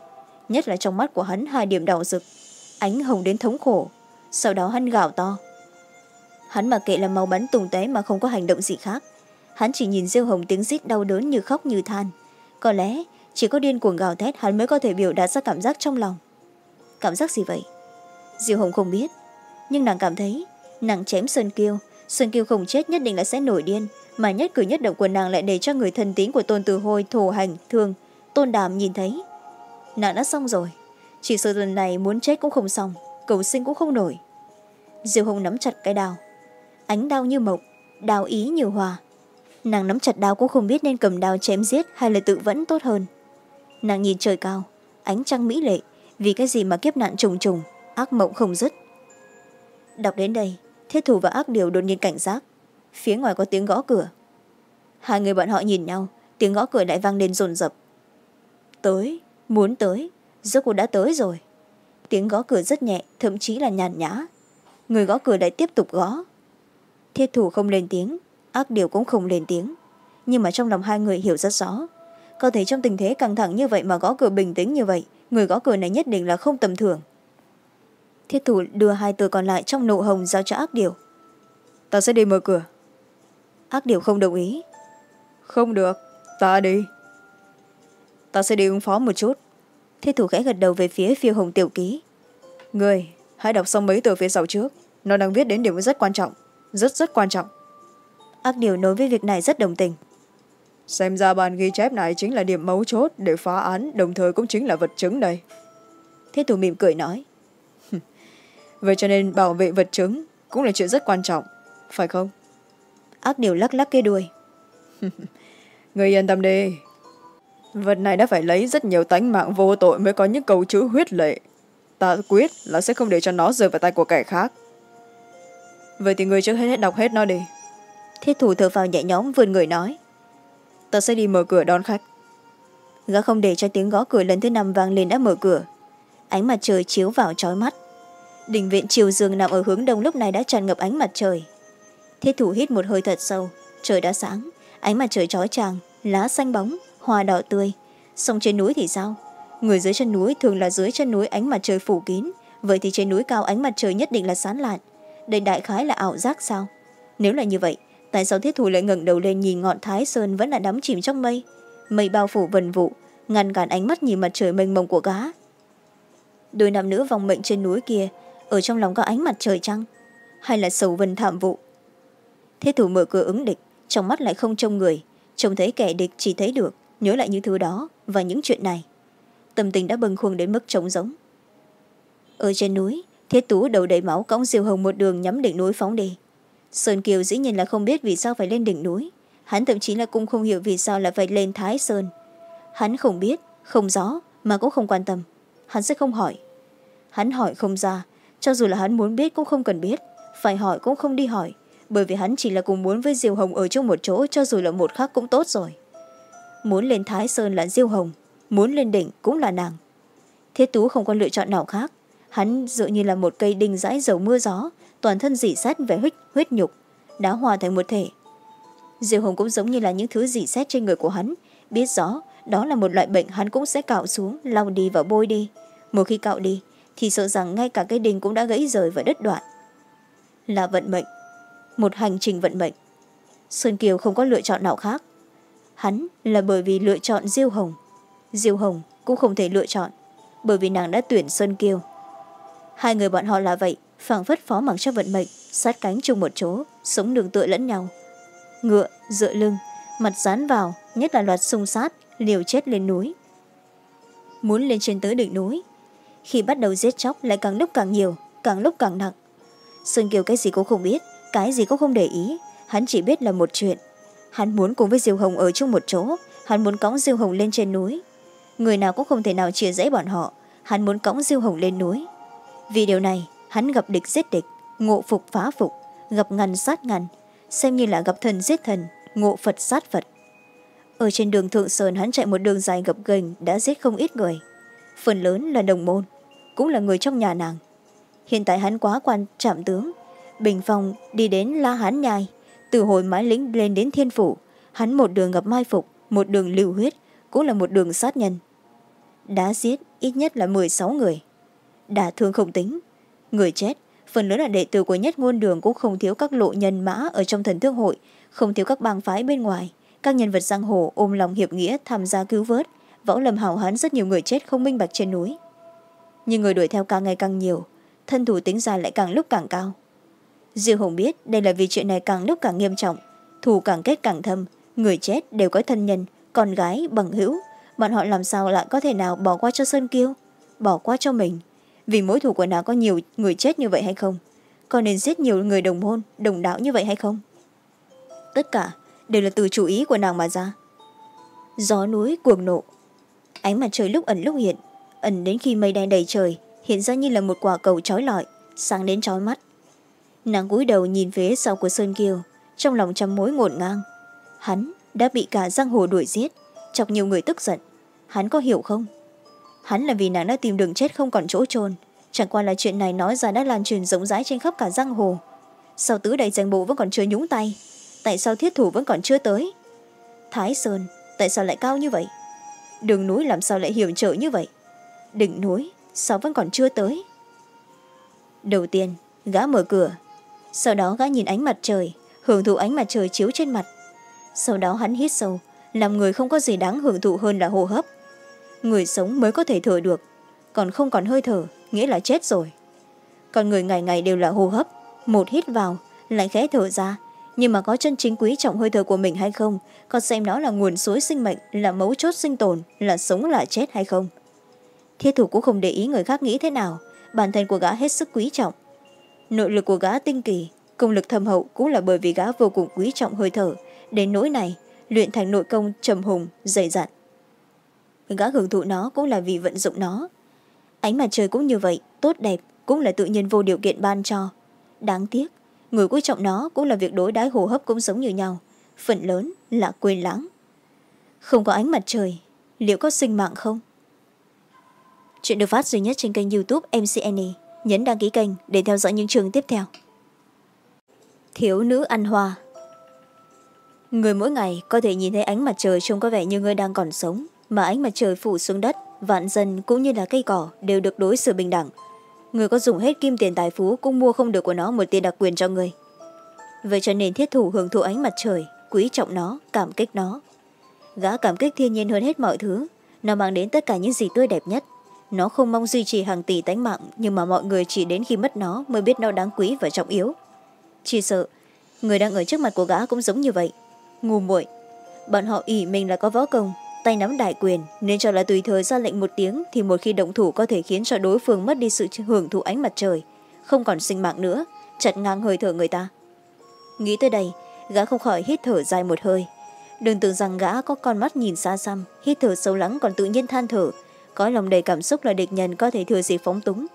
nhất là trong mắt của hắn hai điểm đỏ rực, ánh hồng đến thống khổ, sau đó hắn gào to. Hắn mà kệ là máu bắn tung tóe mà không có hành động gì khác. Hắn chỉ nhìn diêu hồng tiếng rít đau đớn như khóc như than. Có lẽ chỉ có điên cuồng gào thét hắn mới có thể biểu đạt ra cảm giác trong lòng. Cảm giác gì vậy? Diêu hồng không biết, nhưng nàng cảm thấy nàng chém sơn kiêu sơn kiêu không chết nhất định là sẽ nổi điên, mà nhất cử nhất động của nàng lại để cho người thân tín của tôn từ hôi thổ hành, thương. Tôn đàm nhìn thấy. Nàng đã xong rồi. Chỉ sợ lần này muốn chết cũng không xong, cầu sinh cũng không nổi. Diêu hồng nắm chặt cái đào ánh đau như mộc đào ý như hòa. Nàng nắm chặt đao cũng không biết nên cầm đao chém giết hay là tự vẫn tốt hơn. Nàng nhìn trời cao, ánh trăng mỹ lệ, vì cái gì mà kiếp nạn trùng trùng, ác mộng không dứt. Đọc đến đây thiết thủ và ác điều đột nhiên cảnh giác. Phía ngoài có tiếng gõ cửa. Hai người bọn họ nhìn nhau, tiếng gõ cửa lại vang lên rồn rập. Tới, muốn tới, rốt cuộc đã tới rồi. Tiếng gõ cửa rất nhẹ, thậm chí là nhàn nhã. Người gõ cửa lại tiếp tục gõ. Thiết thủ không lên tiếng, ác điều cũng không lên tiếng. Nhưng mà trong lòng hai người hiểu rất rõ, có thể trong tình thế căng thẳng như vậy mà gõ cửa bình tĩnh như vậy, người gõ cửa này nhất định là không tầm thường thiết thủ đưa hai từ còn lại trong nụ hồng giao cho ác điều ta sẽ đi mở cửa. Ác điều không đồng ý. Không được ta đi. Ta sẽ đi ứng phó một chút. Thiết thủ khẽ gật đầu về phía phiêu hồng tiểu ký. Người hãy đọc xong mấy từ phía sau trước. Nó đang viết đến điểm rất quan trọng. Rất rất quan trọng. Ác điều nói với việc này rất đồng tình. Xem ra bản ghi chép này chính là điểm mấu chốt để phá án đồng thời cũng chính là vật chứng đây. Thiết thủ mỉm cười nói vậy cho nên bảo vệ vật chứng cũng là chuyện rất quan trọng phải không? Ác điều lắc lắc cái đuôi. Người yên tâm đi. Vật này đã phải lấy rất nhiều tánh mạng vô tội mới có những câu chữ huyết lệ. Ta quyết là sẽ không để cho nó rơi vào tay của kẻ khác. Vậy thì người trước hết đọc hết nó đi. Thiết thủ thở vào nhẹ nhõm vươn người nói. Ta sẽ đi mở cửa đón khách. Gã không để cho tiếng gõ cửa lần thứ năm vang lên đã mở cửa. Ánh mặt trời chiếu vào trói mắt đình viện triều dương nằm ở hướng đông lúc này đã tràn ngập ánh mặt trời. Thiết thủ hít một hơi thật sâu, trời đã sáng, ánh mặt trời trói tràng lá xanh bóng, hoa đỏ tươi. Sông trên núi thì sao? Người dưới chân núi thường là dưới chân núi ánh mặt trời phủ kín, vậy thì trên núi cao ánh mặt trời nhất định là sán lạn. Đây đại khái là ảo giác sao? Nếu là như vậy, tại sao thiết thủ lại ngẩng đầu lên nhìn ngọn thái sơn vẫn là đắm chìm trong mây? Mây bao phủ vần vụ, ngăn cản ánh mắt nhìn mặt trời mênh mông của gá đôi nam nữ vòng mệnh trên núi kia ở trong lòng có ánh mặt trời trăng hay là sầu vân thảm vụ? Thế thủ mở cửa ứng địch, trong mắt lại không trông người. Trông thấy kẻ địch chỉ thấy được, nhớ lại những thứ đó và những chuyện này. Tâm tình đã bâng khuâng đến mức trống giống ở trên núi thiết tú đầu đầy máu cõng diều hồng một đường nhắm đỉnh núi phóng đi. Sơn kiều dĩ nhiên là không biết vì sao phải lên đỉnh núi. Hắn thậm chí là cũng không hiểu vì sao là phải lên thái sơn. Hắn không biết, không rõ, mà cũng không quan tâm. Hắn sẽ không hỏi. Hắn hỏi không ra cho dù là hắn muốn biết cũng không cần biết phải hỏi cũng không đi hỏi bởi vì hắn chỉ là cùng muốn với Diêu hồng ở chung một chỗ cho dù là một khác cũng tốt rồi. Muốn lên thái sơn là diêu hồng muốn lên đỉnh cũng là nàng. Thiết tú không có lựa chọn nào khác hắn dựa như là một cây đinh dãi dầu mưa gió toàn thân dỉ xét về huyết, huyết nhục đã hòa thành một thể. Diêu hồng cũng giống như là những thứ dỉ xét trên người của hắn biết rõ đó là một loại bệnh hắn cũng sẽ cạo xuống lau đi và bôi đi. Một khi cạo đi thì sợ rằng ngay cả cái đình cũng đã gãy rời và đứt đoạn. Là vận mệnh, một hành trình vận mệnh. Sơn kiều không có lựa chọn nào khác. Hắn là bởi vì lựa chọn diêu hồng. Diêu hồng cũng không thể lựa chọn, bởi vì nàng đã tuyển sơn kiều. Hai người bọn họ là vậy, phảng phất phó mặc cho vận mệnh, sát cánh chung một chỗ, sống đường tựa lẫn nhau. Ngựa, dựa lưng, mặt dán vào, nhất là loạt xung sát, liều chết lên núi. Muốn lên trên tới đỉnh núi khi bắt đầu giết chóc lại càng lúc càng nhiều, càng lúc càng nặng. Sơn kiều cái gì cũng không biết, cái gì cũng không để ý. Hắn chỉ biết là một chuyện. Hắn muốn cùng với diêu hồng ở chung một chỗ. Hắn muốn cõng diêu hồng lên trên núi. Người nào cũng không thể nào chia rẽ bọn họ. Hắn muốn cõng diêu hồng lên núi. Vì điều này, hắn gặp địch giết địch, ngộ phục phá phục, gặp ngăn sát ngăn xem như là gặp thần giết thần, ngộ phật sát phật. Ở trên đường thượng sơn, hắn chạy một đường dài gập ghềnh, đã giết không ít người. Phần lớn là đồng môn cũng là người trong nhà nàng. Hiện tại hắn quá quan trạm tướng, bình phong đi đến la hán nhai, từ hồi mái lĩnh lên đến thiên phủ, hắn một đường gặp mai phục, một đường lưu huyết, cũng là một đường sát nhân. Đã giết ít nhất là m sáu người. Đả thương không tính. Người chết, phần lớn là đệ tử của nhất ngôn đường cũng không thiếu các lộ nhân mã ở trong thần thương hội, không thiếu các bang phái bên ngoài, các nhân vật giang hồ ôm lòng hiệp nghĩa tham gia cứu vớt, võ lâm hào hán rất nhiều người chết không minh bạch trên núi nhưng người đuổi theo càng ngày càng nhiều, thân thủ tính ra lại càng lúc càng cao. Diêu hùng biết đây là vì chuyện này càng lúc càng nghiêm trọng, thù càng kết càng thâm, người chết đều có thân nhân, con gái bằng hữu, bọn họ làm sao lại có thể nào bỏ qua cho sơn kiêu, bỏ qua cho mình? Vì mối thù của nàng có nhiều người chết như vậy hay không? Có nên giết nhiều người đồng môn đồng đạo như vậy hay không? Tất cả đều là từ chủ ý của nàng mà ra. Gió núi cuồng nộ, ánh mặt trời lúc ẩn lúc hiện ẩn đến khi mây đen đầy trời, hiện ra như là một quả cầu trói lọi, sáng đến trói mắt. Nàng cúi đầu nhìn phía sau của sơn kiều, trong lòng trăm mối ngổn ngang. Hắn đã bị cả giang hồ đuổi giết, chọc nhiều người tức giận. Hắn có hiểu không? Hắn là vì nàng đã tìm đường chết không còn chỗ trôn chẳng qua là chuyện này nói ra đã lan truyền rộng rãi trên khắp cả giang hồ. Sao tứ đại danh bộ vẫn còn chưa nhúng tay, tại sao thiết thủ vẫn còn chưa tới? Thái sơn, tại sao lại cao như vậy? Đường núi làm sao lại hiểm trở như vậy? Đỉnh núi sao vẫn còn chưa tới? Đầu tiên, gã mở cửa. Sau đó gã nhìn ánh mặt trời, hưởng thụ ánh mặt trời chiếu trên mặt. Sau đó hắn hít sâu, làm người không có gì đáng hưởng thụ hơn là hô hấp. Người sống mới có thể thở được, còn không còn hơi thở, nghĩa là chết rồi. Còn người ngày ngày đều là hô hấp, một hít vào, lại khẽ thở ra. Nhưng mà có chân chính quý trọng hơi thở của mình hay không còn xem nó là nguồn suối sinh mệnh, là mấu chốt sinh tồn, là sống là chết hay không thiết thủ cũng không để ý người khác nghĩ thế nào. Bản thân của gã hết sức quý trọng. Nội lực của gã tinh kỳ, công lực thâm hậu cũng là bởi vì gã vô cùng quý trọng hơi thở. Đến nỗi này, luyện thành nội công trầm hùng, dày dặn. Gã hưởng thụ nó cũng là vì vận dụng nó. Ánh mặt trời cũng như vậy, tốt đẹp cũng là tự nhiên vô điều kiện ban cho. Đáng tiếc, người quý trọng nó cũng là việc đối đãi hô hấp cũng giống như nhau. Phần lớn là quên lãng. Không có ánh mặt trời, liệu có sinh mạng không? Chuyện được phát duy nhất trên kênh youtube mcne nhấn đăng ký kênh để theo dõi những chương tiếp theo. Thiếu nữ ăn hoa. Người mỗi ngày có thể nhìn thấy ánh mặt trời trông có vẻ như người đang còn sống, mà ánh mặt trời phủ xuống đất, vạn dân cũng như là cây cỏ đều được đối xử bình đẳng. Người có dùng hết kim tiền tài phú cũng mua không được của nó một tiền đặc quyền cho người. Vậy cho nên thiết thủ hưởng thụ ánh mặt trời, quý trọng nó, cảm kích nó. Gã cảm kích thiên nhiên hơn hết mọi thứ, nó mang đến tất cả những gì tươi đẹp nhất nó không mong duy trì hàng tỷ tánh mạng, nhưng mà mọi người chỉ đến khi mất nó mới biết nó đáng quý và trọng yếu. Chỉ sợ, người đang ở trước mặt của gã cũng giống như vậy. Ngu muội, bọn họ ỉ mình là có võ công, tay nắm đại quyền, nên cho là tùy thời ra lệnh một tiếng thì một khi động thủ có thể khiến cho đối phương mất đi sự hưởng thụ ánh mặt trời, không còn sinh mạng nữa, chặt ngang hơi thở người ta. Nghĩ tới đây, gã không khỏi hít thở dài một hơi. Đừng tưởng rằng gã có con mắt nhìn xa xăm, hít thở sâu lắng còn tự nhiên than thở có lòng đầy cảm xúc là địch nhân có thể thừa dịp phóng túng.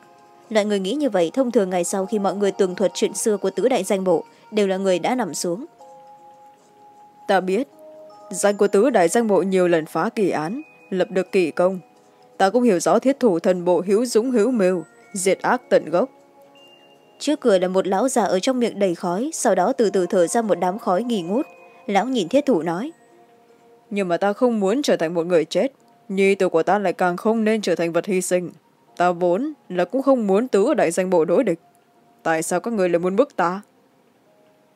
Loại người nghĩ như vậy thông thường ngày sau khi mọi người tường thuật chuyện xưa của tứ đại danh bộ đều là người đã nằm xuống. Ta biết danh của tứ đại danh bộ nhiều lần phá kỳ án lập được kỳ công. Ta cũng hiểu rõ thiết thủ thần bộ hữu dũng hữu mưu diệt ác tận gốc. Trước cửa là một lão già ở trong miệng đầy khói sau đó từ từ thở ra một đám khói nghỉ ngút. Lão nhìn thiết thủ nói nhưng mà ta không muốn trở thành một người chết nhi tử của ta lại càng không nên trở thành vật hy sinh. Ta vốn là cũng không muốn tứ ở đại danh bộ đối địch. Tại sao các người lại muốn bức ta?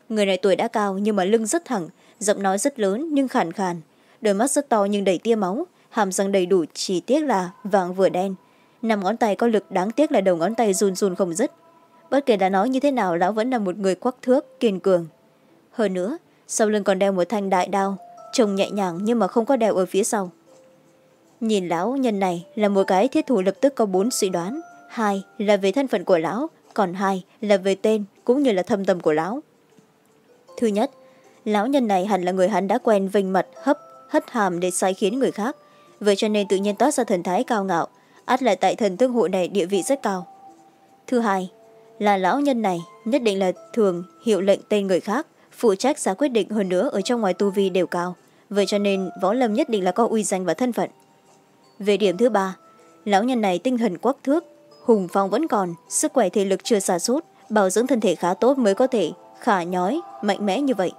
Người này tuổi đã cao nhưng mà lưng rất thẳng, giọng nói rất lớn nhưng khàn khàn. Đôi mắt rất to nhưng đầy tia máu, hàm răng đầy đủ, chỉ tiếc là vàng vừa đen. Năm ngón tay có lực đáng tiếc là đầu ngón tay run run không dứt. Bất kể đã nói như thế nào, lão vẫn là một người quắc thước, kiên cường. Hơn nữa, sau lưng còn đeo một thanh đại đao, trông nhẹ nhàng nhưng mà không có đeo ở phía sau nhìn lão nhân này là một cái thiết thủ lập tức có bốn suy đoán. Hai là về thân phận của lão, còn hai là về tên cũng như là thâm tâm của lão. Thứ nhất, lão nhân này hẳn là người hắn đã quen vinh mật hấp, hất hàm để sai khiến người khác. Vậy cho nên tự nhiên toát ra thần thái cao ngạo, át lại tại thần thương hội này địa vị rất cao. Thứ hai, là lão nhân này nhất định là thường hiệu lệnh tên người khác, phụ trách ra quyết định hơn nữa ở trong ngoài tu vi đều cao. Vậy cho nên võ lâm nhất định là có uy danh và thân phận về điểm thứ ba, lão nhân này tinh thần quắc thước, hùng phong vẫn còn, sức khỏe thể lực chưa xa sút bảo dưỡng thân thể khá tốt mới có thể khả nhói, mạnh mẽ như vậy.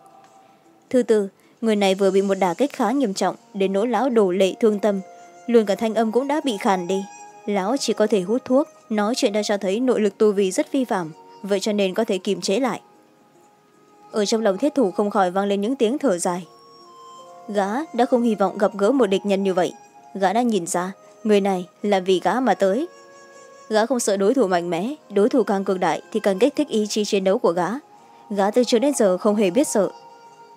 Thứ tư, người này vừa bị một đả kích khá nghiêm trọng, đến nỗi lão đổ lệ thương tâm, luôn cả thanh âm cũng đã bị khàn đi. Lão chỉ có thể hút thuốc, nói chuyện đã cho thấy nội lực tu vi rất vi phạm vậy cho nên có thể kiềm chế lại. Ở trong lòng thiết thủ không khỏi vang lên những tiếng thở dài. Gã đã không hy vọng gặp gỡ một địch nhân như vậy gã đã nhìn ra, người này là vì gã mà tới. Gã không sợ đối thủ mạnh mẽ, đối thủ càng cường đại thì càng kích thích ý chí chiến đấu của gã. Gã từ trước đến giờ không hề biết sợ.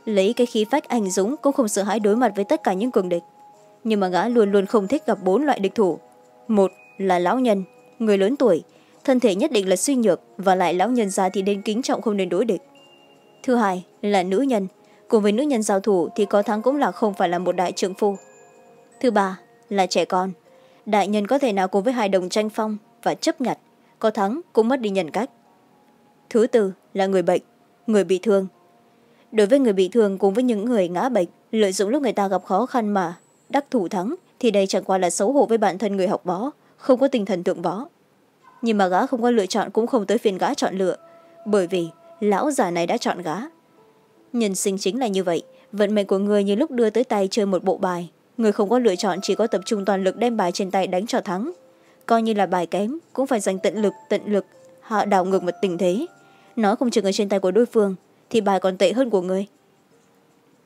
Lấy cái khí phách anh dũng cũng không sợ hãi đối mặt với tất cả những cường địch. Nhưng mà gã luôn luôn không thích gặp bốn loại địch thủ. Một là lão nhân, người lớn tuổi, thân thể nhất định là suy nhược và lại lão nhân già thì nên kính trọng không nên đối địch. Thứ hai là nữ nhân, cùng với nữ nhân giao thủ thì có thắng cũng là không phải là một đại trượng phu. Thứ ba là trẻ con. Đại nhân có thể nào cùng với hai đồng tranh phong và chấp nhặt có thắng cũng mất đi nhân cách. Thứ tư là người bệnh, người bị thương. Đối với người bị thương cùng với những người ngã bệnh, lợi dụng lúc người ta gặp khó khăn mà đắc thủ thắng, thì đây chẳng qua là xấu hổ với bản thân người học võ, không có tinh thần tượng võ. Nhưng mà gã không có lựa chọn cũng không tới phiên gã chọn lựa, bởi vì lão già này đã chọn gã. Nhân sinh chính là như vậy, vận mệnh của người như lúc đưa tới tay chơi một bộ bài người không có lựa chọn chỉ có tập trung toàn lực đem bài trên tay đánh cho thắng. Coi như là bài kém, cũng phải dành tận lực tận lực, hạ đảo ngược một tình thế. Nói không chừng ở trên tay của đối phương, thì bài còn tệ hơn của người.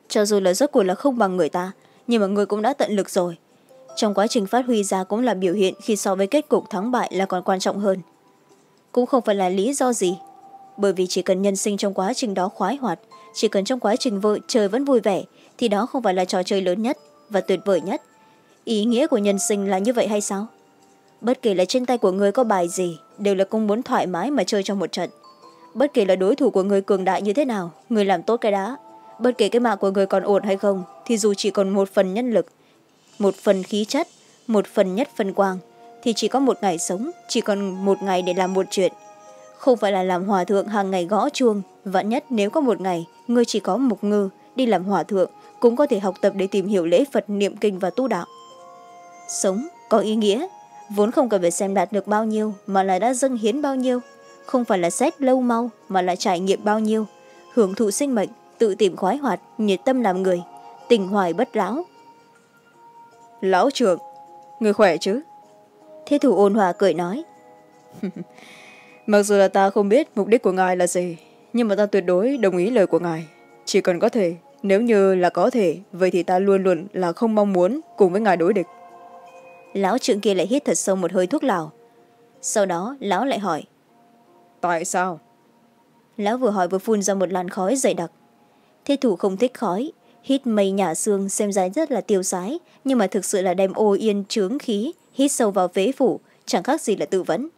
Cho dù là rốt cuộc là không bằng người ta, nhưng mà người cũng đã tận lực rồi. Trong quá trình phát huy ra cũng là biểu hiện khi so với kết cục thắng bại là còn quan trọng hơn. Cũng không phải là lý do gì, bởi vì chỉ cần nhân sinh trong quá trình đó khoái hoạt, chỉ cần trong quá trình vợ trời vẫn vui vẻ, thì đó không phải là trò chơi lớn nhất và tuyệt vời nhất. Ý nghĩa của nhân sinh là như vậy hay sao? Bất kể là trên tay của người có bài gì, đều là cung muốn thoải mái mà chơi trong một trận. Bất kể là đối thủ của người cường đại như thế nào, người làm tốt cái đá bất kể cái mạng của người còn ổn hay không, thì dù chỉ còn một phần nhân lực, một phần khí chất, một phần nhất phân quang, thì chỉ có một ngày sống, chỉ còn một ngày để làm một chuyện. Không phải là làm hòa thượng hàng ngày gõ chuông, vạn nhất nếu có một ngày, ngươi chỉ có mục ngư đi làm hòa thượng, cũng có thể học tập để tìm hiểu lễ phật niệm kinh và tu đạo. Sống có ý nghĩa, vốn không cần phải xem đạt được bao nhiêu mà là đã dâng hiến bao nhiêu. Không phải là xét lâu mau mà là trải nghiệm bao nhiêu. Hưởng thụ sinh mệnh, tự tìm khoái hoạt, nhiệt tâm làm người, tình hoài bất lão. Lão trưởng, người khỏe chứ? Thế thủ ôn hòa cười nói. Mặc dù là ta không biết mục đích của ngài là gì, nhưng mà ta tuyệt đối đồng ý lời của ngài. Chỉ cần có thể nếu như là có thể vậy thì ta luôn luôn là không mong muốn cùng với ngài đối địch. Lão trượng kia lại hít thật sâu một hơi thuốc lào. Sau đó lão lại hỏi. Tại sao? Lão vừa hỏi vừa phun ra một làn khói dày đặc. Thế thủ không thích khói hít mây nhả xương xem ra rất là tiêu sái nhưng mà thực sự là đem ô yên trướng khí hít sâu vào phế phủ chẳng khác gì là tự vấn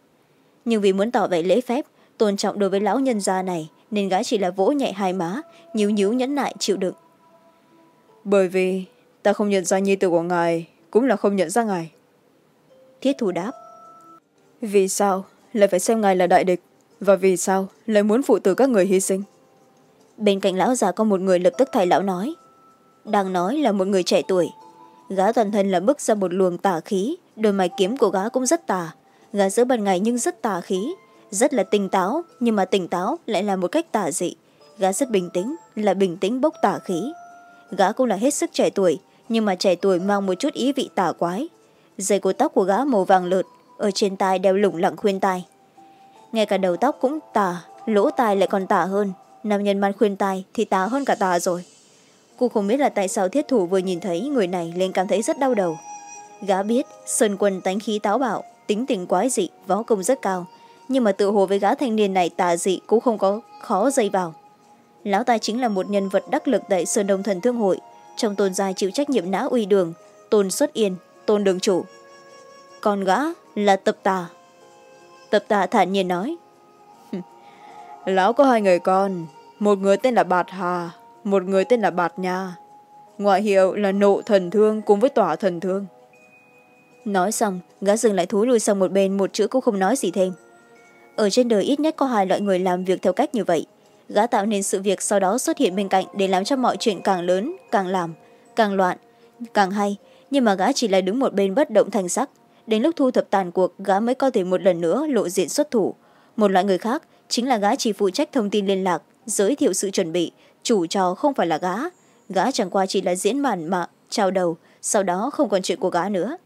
nhưng vì muốn tỏ vẻ lễ phép tôn trọng đối với lão nhân gia này nên gái chỉ là vỗ nhẹ hai má nhíu nhíu nhẫn nại chịu đựng. Bởi vì ta không nhận ra nhi tử của ngài cũng là không nhận ra ngài. Thiết thủ đáp. Vì sao lại phải xem ngài là đại địch và vì sao lại muốn phụ tử các người hy sinh? Bên cạnh lão già có một người lập tức thay lão nói. Đang nói là một người trẻ tuổi. Gã toàn thân là bức ra một luồng tà khí đôi mày kiếm của gã cũng rất tà. Gã giữa ban ngày nhưng rất tà khí rất là tỉnh táo, nhưng mà tỉnh táo lại là một cách tả dị. Gã rất bình tĩnh, là bình tĩnh bốc tả khí. Gã cũng là hết sức trẻ tuổi, nhưng mà trẻ tuổi mang một chút ý vị tả quái. Dây cột tóc của gã màu vàng lợt ở trên tai đeo lủng lẳng khuyên tai. Ngay cả đầu tóc cũng tả, lỗ tai lại còn tả hơn. Nam nhân mang khuyên tai thì tả hơn cả tà rồi. Cô không biết là tại sao thiết thủ vừa nhìn thấy người này liền cảm thấy rất đau đầu. Gã biết sơn quân tánh khí táo bạo, tính tình quái dị, võ công rất cao nhưng mà tự hồ với gã thanh niên này tà dị cũng không có khó dây vào. Lão ta chính là một nhân vật đắc lực tại sơn đông thần thương hội. Trong tôn gia chịu trách nhiệm nã uy đường, tôn xuất yên, tôn đường chủ. Còn gã là tập tà. Tập tà thản nhiên nói lão có hai người con. Một người tên là bạt hà, một người tên là bạt nha. Ngoại hiệu là nộ thần thương cùng với tỏa thần thương. Nói xong, gã dừng lại thú lui sang một bên, một chữ cũng không nói gì thêm ở trên đời ít nhất có hai loại người làm việc theo cách như vậy. Gã tạo nên sự việc sau đó xuất hiện bên cạnh để làm cho mọi chuyện càng lớn, càng làm, càng loạn, càng hay. Nhưng mà gã chỉ là đứng một bên bất động thành sắc. Đến lúc thu thập tàn cuộc, gã mới có thể một lần nữa lộ diện xuất thủ. Một loại người khác chính là gã chỉ phụ trách thông tin liên lạc, giới thiệu sự chuẩn bị, chủ trò không phải là gã. Gã chẳng qua chỉ là diễn màn mà trao đầu, sau đó không còn chuyện của gã nữa.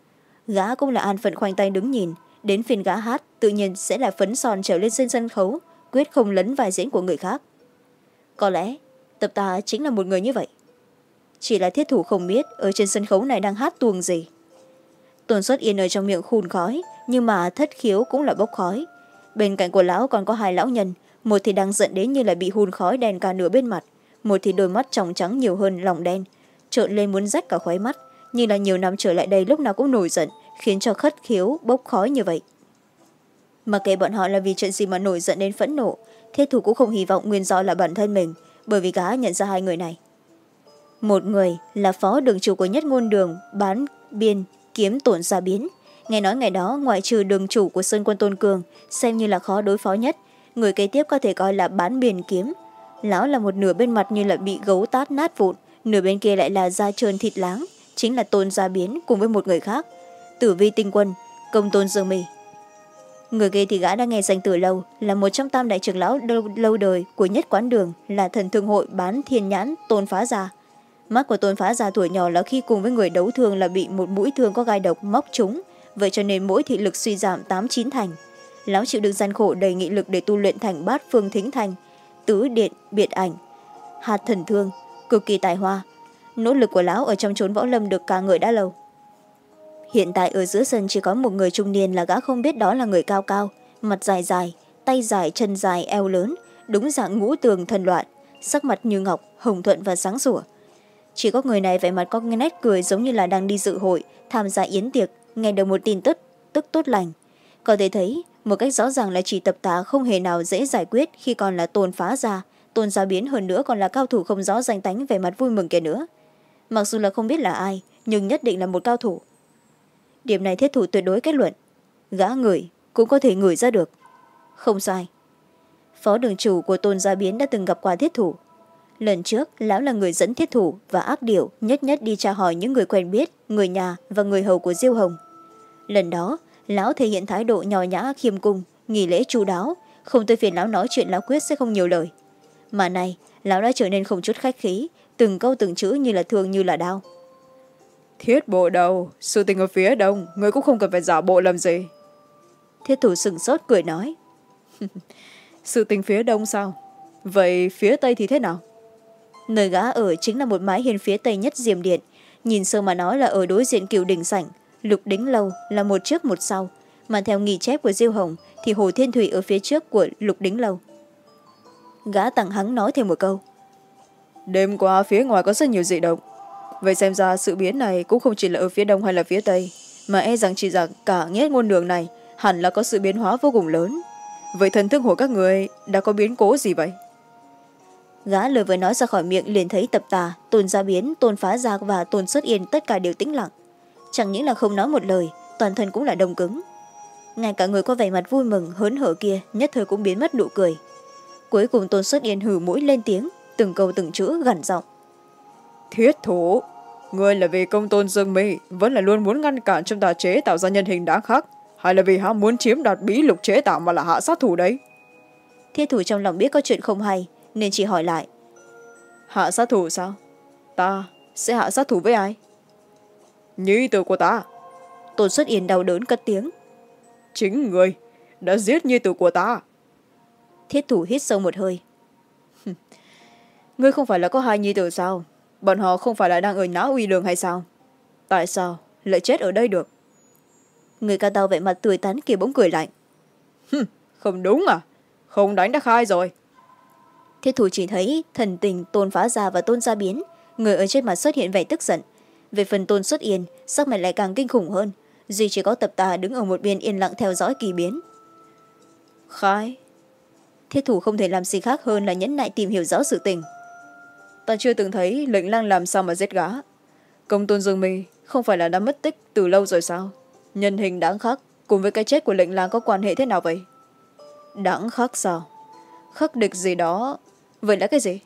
Gã cũng là an phận khoanh tay đứng nhìn đến phiên gã hát, tự nhiên sẽ là phấn son trèo lên sân sân khấu, quyết không lấn vai diễn của người khác. Có lẽ, tập ta chính là một người như vậy. Chỉ là thiết thủ không biết ở trên sân khấu này đang hát tuồng gì. Tuần xuất yên ở trong miệng khun khói, nhưng mà thất khiếu cũng là bốc khói. Bên cạnh của lão còn có hai lão nhân, một thì đang giận đến như là bị hun khói đen cả nửa bên mặt, một thì đôi mắt tròng trắng nhiều hơn lòng đen, trợn lên muốn rách cả khóe mắt như là nhiều năm trở lại đây lúc nào cũng nổi giận khiến cho khất khiếu bốc khói như vậy. Mà kể bọn họ là vì chuyện gì mà nổi giận đến phẫn nộ, thế thủ cũng không hy vọng nguyên do là bản thân mình, bởi vì gã nhận ra hai người này. Một người là phó đường chủ của nhất ngôn đường, bán biên, kiếm tổn gia biến. Nghe nói ngày đó, ngoại trừ đường chủ của sơn quân tôn cường, xem như là khó đối phó nhất. Người kế tiếp có thể coi là bán biển kiếm. Lão là một nửa bên mặt như là bị gấu tát nát vụn, nửa bên kia lại là da trơn thịt láng, chính là tôn gia biến cùng với một người khác tử vi tinh quân công tôn dương mì người kia thì gã đã nghe danh từ lâu là một trong tam đại trưởng lão lâu, lâu đời của nhất quán đường là thần thương hội bán thiên nhãn tôn phá gia. Mắt của tôn phá gia tuổi nhỏ là khi cùng với người đấu thương là bị một mũi thương có gai độc móc trúng vậy cho nên mỗi thị lực suy giảm tám chín thành. Lão chịu đựng gian khổ đầy nghị lực để tu luyện thành bát phương thính thành tứ điện biệt ảnh hạt thần thương cực kỳ tài hoa. Nỗ lực của lão ở trong chốn võ lâm được ca ngợi đã lâu hiện tại ở giữa sân chỉ có một người trung niên là gã không biết đó là người cao cao, mặt dài dài, tay dài, chân dài, eo lớn, đúng dạng ngũ tường thần loạn, sắc mặt như ngọc, hồng thuận và sáng sủa. Chỉ có người này vẻ mặt có nét cười giống như là đang đi dự hội, tham gia yến tiệc, nghe được một tin tức tức tốt lành. Có thể thấy, một cách rõ ràng là chỉ tập tá không hề nào dễ giải quyết khi còn là tôn phá ra tôn gia biến hơn nữa còn là cao thủ không rõ danh tánh về mặt vui mừng kia nữa. Mặc dù là không biết là ai, nhưng nhất định là một cao thủ điểm này thiết thủ tuyệt đối kết luận. Gã người cũng có thể ngửi ra được. Không sai. Phó đường chủ của tôn gia biến đã từng gặp qua thiết thủ. Lần trước, lão là người dẫn thiết thủ và ác điệu nhất nhất đi tra hỏi những người quen biết, người nhà và người hầu của diêu hồng. Lần đó, lão thể hiện thái độ nhỏ nhã, khiêm cung nghỉ lễ chu đáo. Không tới phiền lão nói chuyện, lão quyết sẽ không nhiều lời. Mà nay lão đã trở nên không chút khách khí, từng câu từng chữ như là thương như là đau thiết bộ đầu. Sự tình ở phía đông người cũng không cần phải giả bộ làm gì. Thiết thủ sừng sốt cười nói. Sự tình phía đông sao? Vậy phía tây thì thế nào? Nơi gã ở chính là một mái hiên phía tây nhất diềm điện. Nhìn sơ mà nói là ở đối diện cựu đình sảnh. Lục đính lâu là một trước một sau. Mà theo nghỉ chép của diêu hồng thì hồ thiên thủy ở phía trước của lục đính lâu. Gã tặng hắn nói thêm một câu. Đêm qua phía ngoài có rất nhiều dị động vậy xem ra sự biến này cũng không chỉ là ở phía đông hay là phía tây mà e rằng chỉ rằng cả nhất ngôn đường này hẳn là có sự biến hóa vô cùng lớn. Vậy thần thức của các người đã có biến cố gì vậy? Gã lời vừa nói ra khỏi miệng liền thấy tập tà tôn gia biến tôn phá gia và tôn xuất yên tất cả đều tĩnh lặng. Chẳng những là không nói một lời toàn thân cũng là đông cứng. Ngay cả người có vẻ mặt vui mừng hớn hở kia nhất thời cũng biến mất nụ cười. Cuối cùng tôn xuất yên hử mũi lên tiếng từng câu từng chữ gằn giọng. Thiết thủ ngươi là vì công tôn dương mi vẫn là luôn muốn ngăn cản chúng ta chế tạo ra nhân hình đáng khắc hay là vì hắn muốn chiếm đoạt bí lục chế tạo mà là hạ sát thủ đấy? Thiết thủ trong lòng biết có chuyện không hay nên chỉ hỏi lại. Hạ sát thủ sao? Ta sẽ hạ sát thủ với ai? Nhi tử của ta. Tôn xuất yên đau đớn cất tiếng. Chính người đã giết nhi tử của ta. Thiết thủ hít sâu một hơi. Ngươi không phải là có hai nhi tử sao bọn họ không phải là đang ở não uy đường hay sao? Tại sao lại chết ở đây được? Người ca tao vẻ mặt tươi tắn kia bỗng cười lạnh. Không đúng à? Không đánh đã khai rồi. Thiết thủ chỉ thấy thần tình tôn phá gia và tôn gia biến. Người ở trên mặt xuất hiện vẻ tức giận. Về phần tôn xuất yên sắc mặt lại càng kinh khủng hơn. Duy chỉ có tập tà đứng ở một bên yên lặng theo dõi kỳ biến. Khai. Thiết thủ không thể làm gì khác hơn là nhẫn nại tìm hiểu rõ sự tình ta chưa từng thấy lệnh lang làm sao mà giết gã. Công tôn dương mi không phải là đã mất tích từ lâu rồi sao? Nhân hình đáng khắc cùng với cái chết của lệnh lang có quan hệ thế nào vậy? Đáng khắc sao? Khắc địch gì đó? Vậy là cái gì?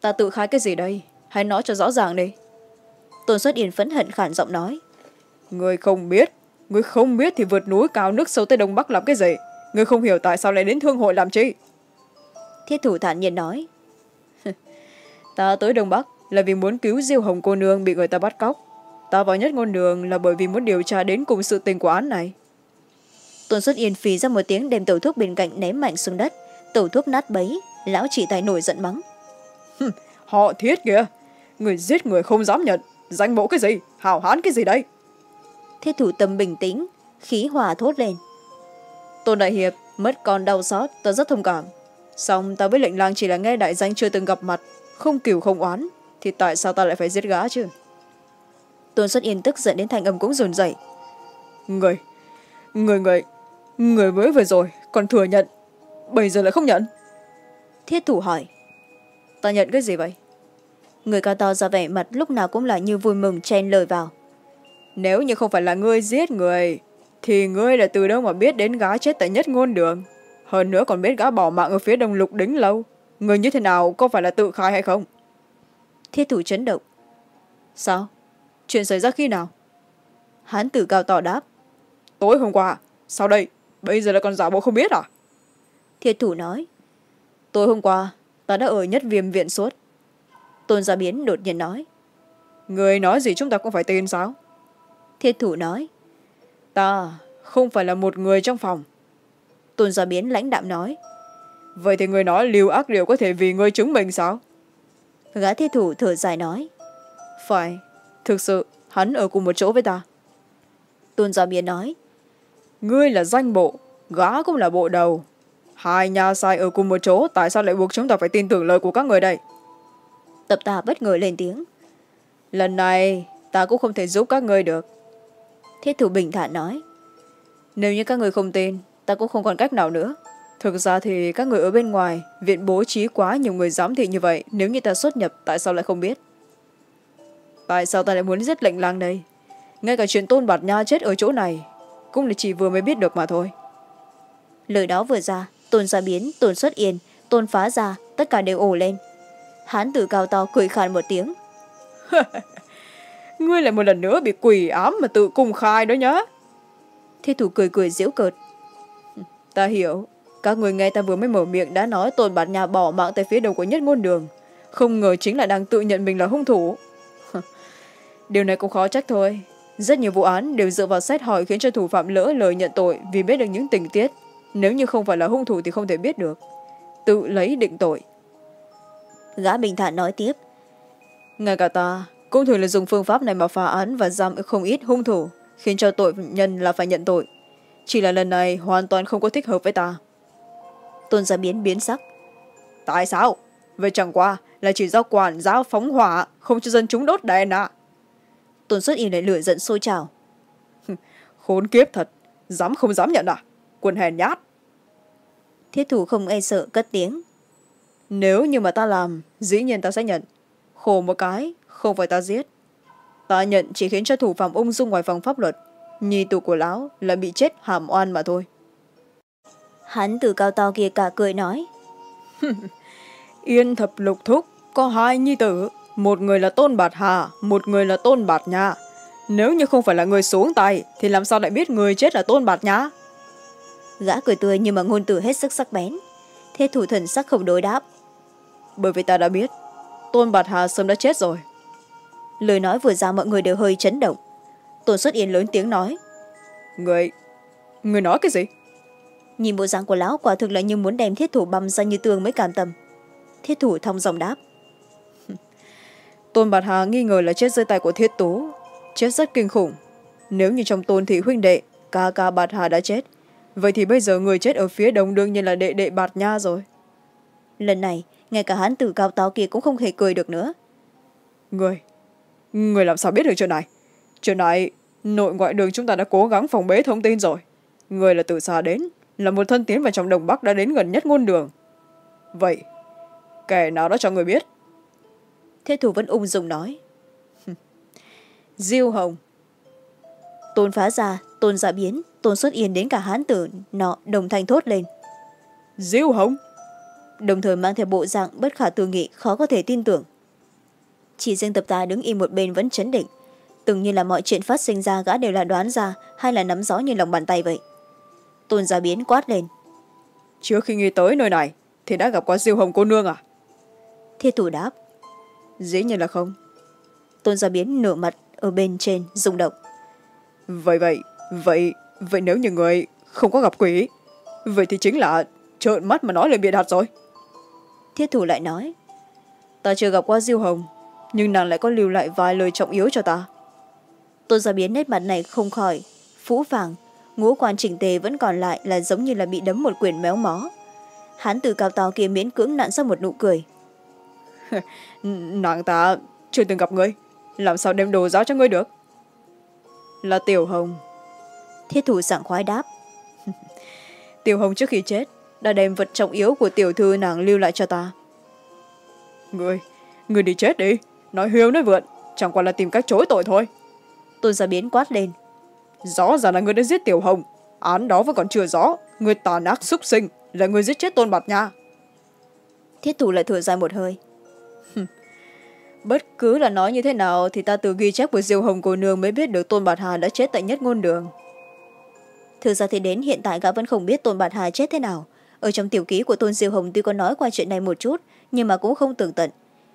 Ta tự khai cái gì đây? Hãy nói cho rõ ràng đi. Tôn xuất yên phẫn hận khản giọng nói. Người không biết, người không biết thì vượt núi cao nước sâu tới đông bắc làm cái gì? Người không hiểu tại sao lại đến thương hội làm chi? Thiết thủ thản nhiên nói ta tới đông bắc là vì muốn cứu diêu hồng cô nương bị người ta bắt cóc. Ta vào nhất ngôn đường là bởi vì muốn điều tra đến cùng sự tình của án này. Tôn xuất yên phì ra một tiếng đem tàu thuốc bên cạnh ném mạnh xuống đất. Tàu thuốc nát bấy lão chỉ tài nổi giận mắng. Họ thiết kìa. Người giết người không dám nhận. Danh mẫu cái gì? Hào hán cái gì đây? Thiết thủ tâm bình tĩnh khí hòa thốt lên. Tôn đại hiệp mất con đau xót ta rất thông cảm. Song ta với lệnh lang chỉ là nghe đại danh chưa từng gặp mặt không cửu không oán, thì tại sao ta lại phải giết gã chứ? Tôn xuất yên tức giận đến thành âm cũng rồn rẩy. Người người người người mới vừa rồi còn thừa nhận, bây giờ lại không nhận. Thiết thủ hỏi. Ta nhận cái gì vậy? Người cao to ra vẻ mặt lúc nào cũng là như vui mừng chen lời vào. Nếu như không phải là ngươi giết người, thì ngươi là từ đâu mà biết đến gã chết tại nhất ngôn đường? Hơn nữa còn biết gã bỏ mạng ở phía đông lục đính lâu người như thế nào có phải là tự khai hay không? Thiết thủ chấn động. Sao? Chuyện xảy ra khi nào? Hán tử cao tỏ đáp. Tối hôm qua. Sao đây? Bây giờ là còn giả bộ không biết à? Thiết thủ nói. Tối hôm qua ta đã ở nhất viêm viện suốt. Tôn gia biến đột nhiên nói. Người nói gì chúng ta cũng phải tin sao? Thiết thủ nói. Ta không phải là một người trong phòng. Tôn gia biến lãnh đạm nói vậy thì người nói liều ác điều có thể vì người chứng minh sao? Gã thiết thủ thở dài nói. Phải thực sự hắn ở cùng một chỗ với ta. Tôn gia biến nói. Ngươi là danh bộ gã cũng là bộ đầu. Hai nhà sai ở cùng một chỗ tại sao lại buộc chúng ta phải tin tưởng lời của các người đây? Tập tà bất ngờ lên tiếng. Lần này ta cũng không thể giúp các ngươi được. Thiết thủ bình thản nói. Nếu như các người không tin ta cũng không còn cách nào nữa thực ra thì các người ở bên ngoài viện bố trí quá nhiều người giám thị như vậy nếu như ta xuất nhập tại sao lại không biết? Tại sao ta lại muốn giết lệnh lang đây ngay cả chuyện tôn bạt nha chết ở chỗ này cũng là chỉ vừa mới biết được mà thôi. Lời đó vừa ra tôn gia biến tôn xuất yên tôn phá ra tất cả đều ổ lên. Hán tử cao to cười khàn một tiếng. Ngươi lại một lần nữa bị quỷ ám mà tự cung khai đó nhá. Thiết thủ cười cười giễu cợt. Ta hiểu các người nghe ta vừa mới mở miệng đã nói tôn bạt nhà bỏ mạng tại phía đầu của nhất ngôn đường. Không ngờ chính là đang tự nhận mình là hung thủ. Điều này cũng khó trách thôi. Rất nhiều vụ án đều dựa vào xét hỏi khiến cho thủ phạm lỡ lời nhận tội vì biết được những tình tiết. Nếu như không phải là hung thủ thì không thể biết được. Tự lấy định tội. Gã bình thản nói tiếp. Ngay cả ta cũng thường là dùng phương pháp này mà phá án và giam không ít hung thủ khiến cho tội nhân là phải nhận tội. Chỉ là lần này hoàn toàn không có thích hợp với ta tôn gia biến biến sắc. Tại sao? Vậy chẳng qua là chỉ do quản giáo phóng hỏa không cho dân chúng đốt đèn à tôn xuất y lại lửa giận sôi trào khốn kiếp thật dám không dám nhận à? Quân hèn nhát. Thiết thủ không e sợ cất tiếng. Nếu như mà ta làm dĩ nhiên ta sẽ nhận. Khổ một cái không phải ta giết. Ta nhận chỉ khiến cho thủ phạm ung dung ngoài phòng pháp luật. Nhi tù của lão là bị chết hàm oan mà thôi hắn từ cao to kia cả cười nói. Yên thập lục thúc có hai nhi tử. Một người là tôn bạt hà một người là tôn bạt nha nếu như không phải là người xuống tay thì làm sao lại biết người chết là tôn bạt nhá gã cười tươi nhưng mà ngôn từ hết sức sắc bén. Thế thủ thần sắc không đối đáp. Bởi vì ta đã biết tôn bạt hà sớm đã chết rồi. Lời nói vừa ra mọi người đều hơi chấn động. Tôn xuất yên lớn tiếng nói. Người người nói cái gì nhìn bộ dáng của lão quả thực là như muốn đem thiết thủ băm ra như tường mới cảm tâm thiết thủ thông dòng đáp. Tôn bạt hà nghi ngờ là chết dưới tay của thiết tú. Chết rất kinh khủng. Nếu như trong tôn thị huynh đệ ca ca bạt hà đã chết vậy thì bây giờ người chết ở phía đông đương nhiên là đệ đệ bạt nha rồi. Lần này ngay cả hán tử cao to kia cũng không hề cười được nữa. Người người làm sao biết được chuyện này? Chuyện này nội ngoại đường chúng ta đã cố gắng phòng bế thông tin rồi. Người là từ xa đến là một thân tiến vào trong đồng bắc đã đến gần nhất ngôn đường. Vậy kẻ nào đó cho người biết? Thế thủ vẫn ung dung nói. Diêu hồng. Tôn phá ra tôn dạ biến tôn xuất yên đến cả hán tử nọ đồng thanh thốt lên. Diêu hồng. Đồng thời mang theo bộ dạng bất khả tư nghị khó có thể tin tưởng. Chỉ riêng tập tá đứng im một bên vẫn chấn định. Từng như là mọi chuyện phát sinh ra gã đều là đoán ra hay là nắm rõ như lòng bàn tay vậy tôn gia biến quát lên. Trước khi nghĩ tới nơi này thì đã gặp qua diêu hồng cô nương à? Thiết thủ đáp. Dĩ nhiên là không. Tôn gia biến nửa mặt ở bên trên rung động. Vậy vậy vậy vậy nếu như người không có gặp quỷ vậy thì chính là trợn mắt mà nói lời bịa đặt rồi. Thiết thủ lại nói. Ta chưa gặp qua diêu hồng nhưng nàng lại có lưu lại vài lời trọng yếu cho ta. Tôn gia biến nét mặt này không khỏi phũ phàng ngũ quan chỉnh tề vẫn còn lại là giống như là bị đấm một quyền méo mó. Hắn từ cao to kia miễn cưỡng nặn ra một nụ cười. Nàng ta chưa từng gặp ngươi làm sao đem đồ giáo cho ngươi được? Là tiểu hồng. Thiết thủ sảng khoái đáp. Tiểu hồng trước khi chết đã đem vật trọng yếu của tiểu thư nàng lưu lại cho ta. Ngươi ngươi đi chết đi nói hiếu nói vượn chẳng qua là tìm cách chối tội thôi. Tôn gia biến quát lên rõ ràng là ngươi đã giết tiểu hồng. Án đó vẫn còn chưa rõ. Ngươi tàn ác xúc sinh là người giết chết tôn bạt nha. Thiết thủ lại thở dài một hơi. Bất cứ là nói như thế nào thì ta từ ghi chép của diêu hồng cô nương mới biết được tôn bạt hà đã chết tại nhất ngôn đường. Thực ra thì đến hiện tại gã vẫn không biết tôn bạt hà chết thế nào. Ở trong tiểu ký của tôn diêu hồng tuy có nói qua chuyện này một chút nhưng mà cũng không tường tận.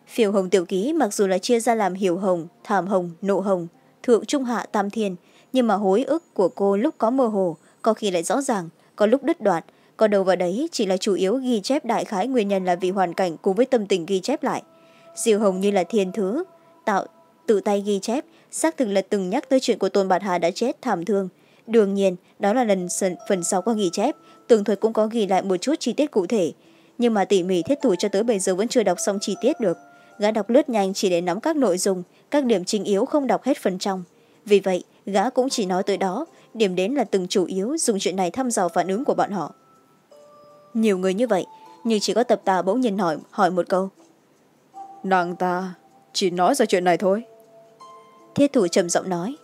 Phiêu hồng tiểu ký mặc dù là chia ra làm hiểu hồng thảm hồng nộ hồng thượng trung hạ tam thiên nhưng mà hối ức của cô lúc có mơ hồ, có khi lại rõ ràng, có lúc đứt đoạn. Còn đầu vào đấy chỉ là chủ yếu ghi chép đại khái nguyên nhân là vì hoàn cảnh cùng với tâm tình ghi chép lại. Diệu hồng như là thiên thứ, tạo, tự tay ghi chép, xác thực là từng nhắc tới chuyện của tôn bạt hà đã chết thảm thương. Đương nhiên, đó là lần phần sau có ghi chép, tường thuật cũng có ghi lại một chút chi tiết cụ thể. Nhưng mà tỉ mỉ thiết thủ cho tới bây giờ vẫn chưa đọc xong chi tiết được. Gã đọc lướt nhanh chỉ để nắm các nội dung, các điểm chính yếu không đọc hết phần trong. Vì vậy gã cũng chỉ nói tới đó điểm đến là từng chủ yếu dùng chuyện này thăm dò phản ứng của bọn họ. Nhiều người như vậy nhưng chỉ có tập tà bỗng nhiên hỏi hỏi một câu. Nàng ta chỉ nói ra chuyện này thôi. Thiết thủ trầm giọng nói.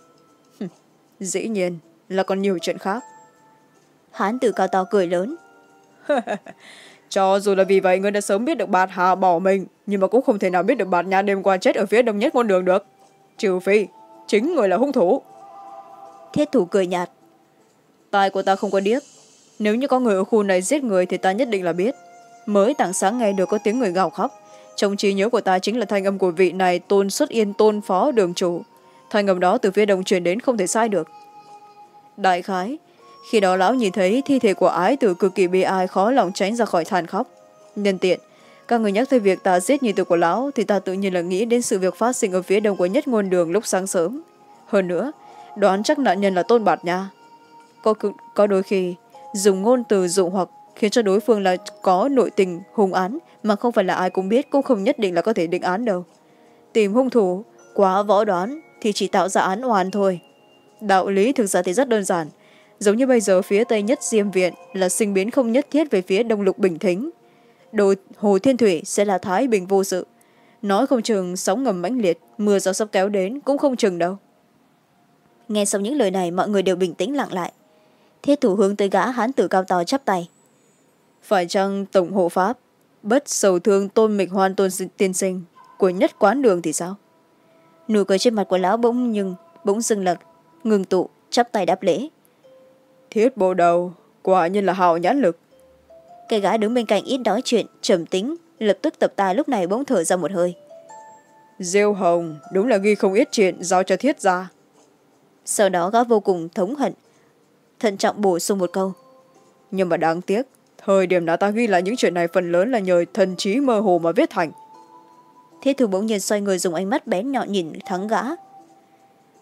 Dĩ nhiên là còn nhiều chuyện khác. Hán từ cao to cười lớn. Cho dù là vì vậy ngươi đã sớm biết được bạt hà bỏ mình nhưng mà cũng không thể nào biết được bạt nhà đêm qua chết ở phía đông nhất con đường được. Trừ phi chính người là hung thủ thiết thủ cười nhạt. Tai của ta không có điếc. Nếu như có người ở khu này giết người thì ta nhất định là biết. Mới tảng sáng nghe được có tiếng người gào khóc. Trong trí nhớ của ta chính là thanh âm của vị này tôn xuất yên tôn phó đường chủ. Thanh âm đó từ phía đông truyền đến không thể sai được. Đại khái, khi đó lão nhìn thấy thi thể của ái tử cực kỳ bi ai khó lòng tránh ra khỏi than khóc. Nhân tiện, các người nhắc tới việc ta giết nhi tử của lão thì ta tự nhiên là nghĩ đến sự việc phát sinh ở phía đông của nhất ngôn đường lúc sáng sớm. Hơn nữa đoán chắc nạn nhân là tôn bạt nha có, có đôi khi dùng ngôn từ dụ hoặc khiến cho đối phương là có nội tình hung án mà không phải là ai cũng biết cũng không nhất định là có thể định án đâu. Tìm hung thủ quá võ đoán thì chỉ tạo ra án oan thôi. Đạo lý thực ra thì rất đơn giản. Giống như bây giờ phía tây nhất diêm viện là sinh biến không nhất thiết về phía đông lục bình thính. Đồ hồ thiên thủy sẽ là thái bình vô sự. Nói không chừng sóng ngầm mãnh liệt mưa gió sắp kéo đến cũng không chừng đâu nghe xong những lời này mọi người đều bình tĩnh lặng lại. Thiết thủ hướng tới gã hán tử cao to chắp tay. Phải chăng tổng hộ pháp bất sầu thương tôn mịch hoan tôn tiên sinh của nhất quán đường thì sao? Nụ cười trên mặt của lão bỗng nhưng bỗng dừng lật ngừng tụ chắp tay đáp lễ. Thiết bộ đầu quả nhiên là hào nhãn lực. Cái gái đứng bên cạnh ít nói chuyện trầm tính lập tức tập tài lúc này bỗng thở ra một hơi. Diêu hồng đúng là ghi không ít chuyện giao cho thiết ra sau đó gã vô cùng thống hận. Thận trọng bổ sung một câu. Nhưng mà đáng tiếc, thời điểm nào ta ghi lại những chuyện này phần lớn là nhờ thần trí mơ hồ mà viết thành. Thiết thủ bỗng nhiên xoay người dùng ánh mắt bén nhọn nhìn thắng gã.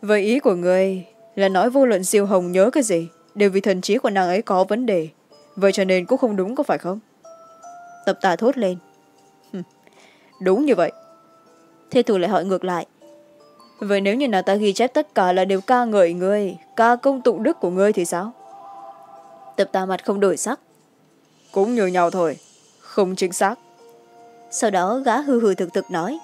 Vậy ý của người là nói vô luận diêu hồng nhớ cái gì đều vì thần trí của nàng ấy có vấn đề. Vậy cho nên cũng không đúng, có phải không? Tập tà thốt lên. Đúng như vậy. Thế thủ lại hỏi ngược lại vậy nếu như nàng ta ghi chép tất cả là đều ca ngợi ngươi ca công tụng đức của ngươi thì sao? Tập tà mặt không đổi sắc. Cũng như nhau thôi không chính xác. Sau đó gã hư hư thực thực nói.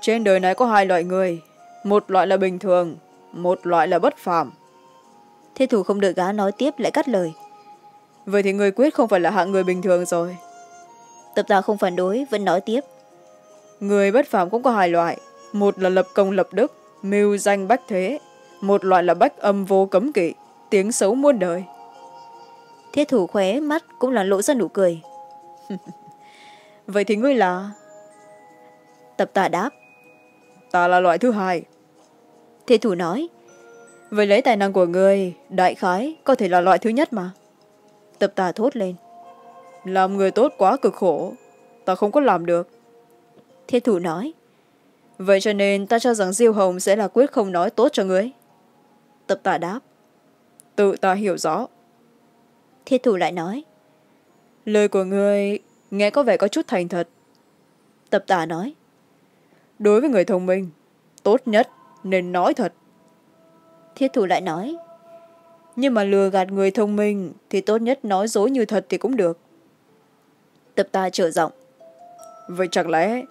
Trên đời này có hai loại người một loại là bình thường một loại là bất phàm. Thế thủ không đợi gã nói tiếp lại cắt lời. Vậy thì người quyết không phải là hạng người bình thường rồi. Tập tà không phản đối vẫn nói tiếp. Người bất phàm cũng có hai loại một là lập công lập đức mưu danh bách thế. Một loại là bách âm vô cấm kỵ tiếng xấu muôn đời. Thiết thủ khóe mắt cũng là lộ ra nụ cười. Vậy thì ngươi là? Tập tà đáp. Ta là loại thứ hai. Thiết thủ nói. Vậy lấy tài năng của ngươi đại khái có thể là loại thứ nhất mà. Tập tà thốt lên. Làm người tốt quá cực khổ ta không có làm được. Thiết thủ nói vậy cho nên ta cho rằng diêu hồng sẽ là quyết không nói tốt cho ngươi. Tập tà đáp. Tự ta hiểu rõ. Thiết thủ lại nói. Lời của ngươi nghe có vẻ có chút thành thật. Tập tà nói. Đối với người thông minh tốt nhất nên nói thật. Thiết thủ lại nói. Nhưng mà lừa gạt người thông minh thì tốt nhất nói dối như thật thì cũng được. Tập ta trở giọng. Vậy chẳng lẽ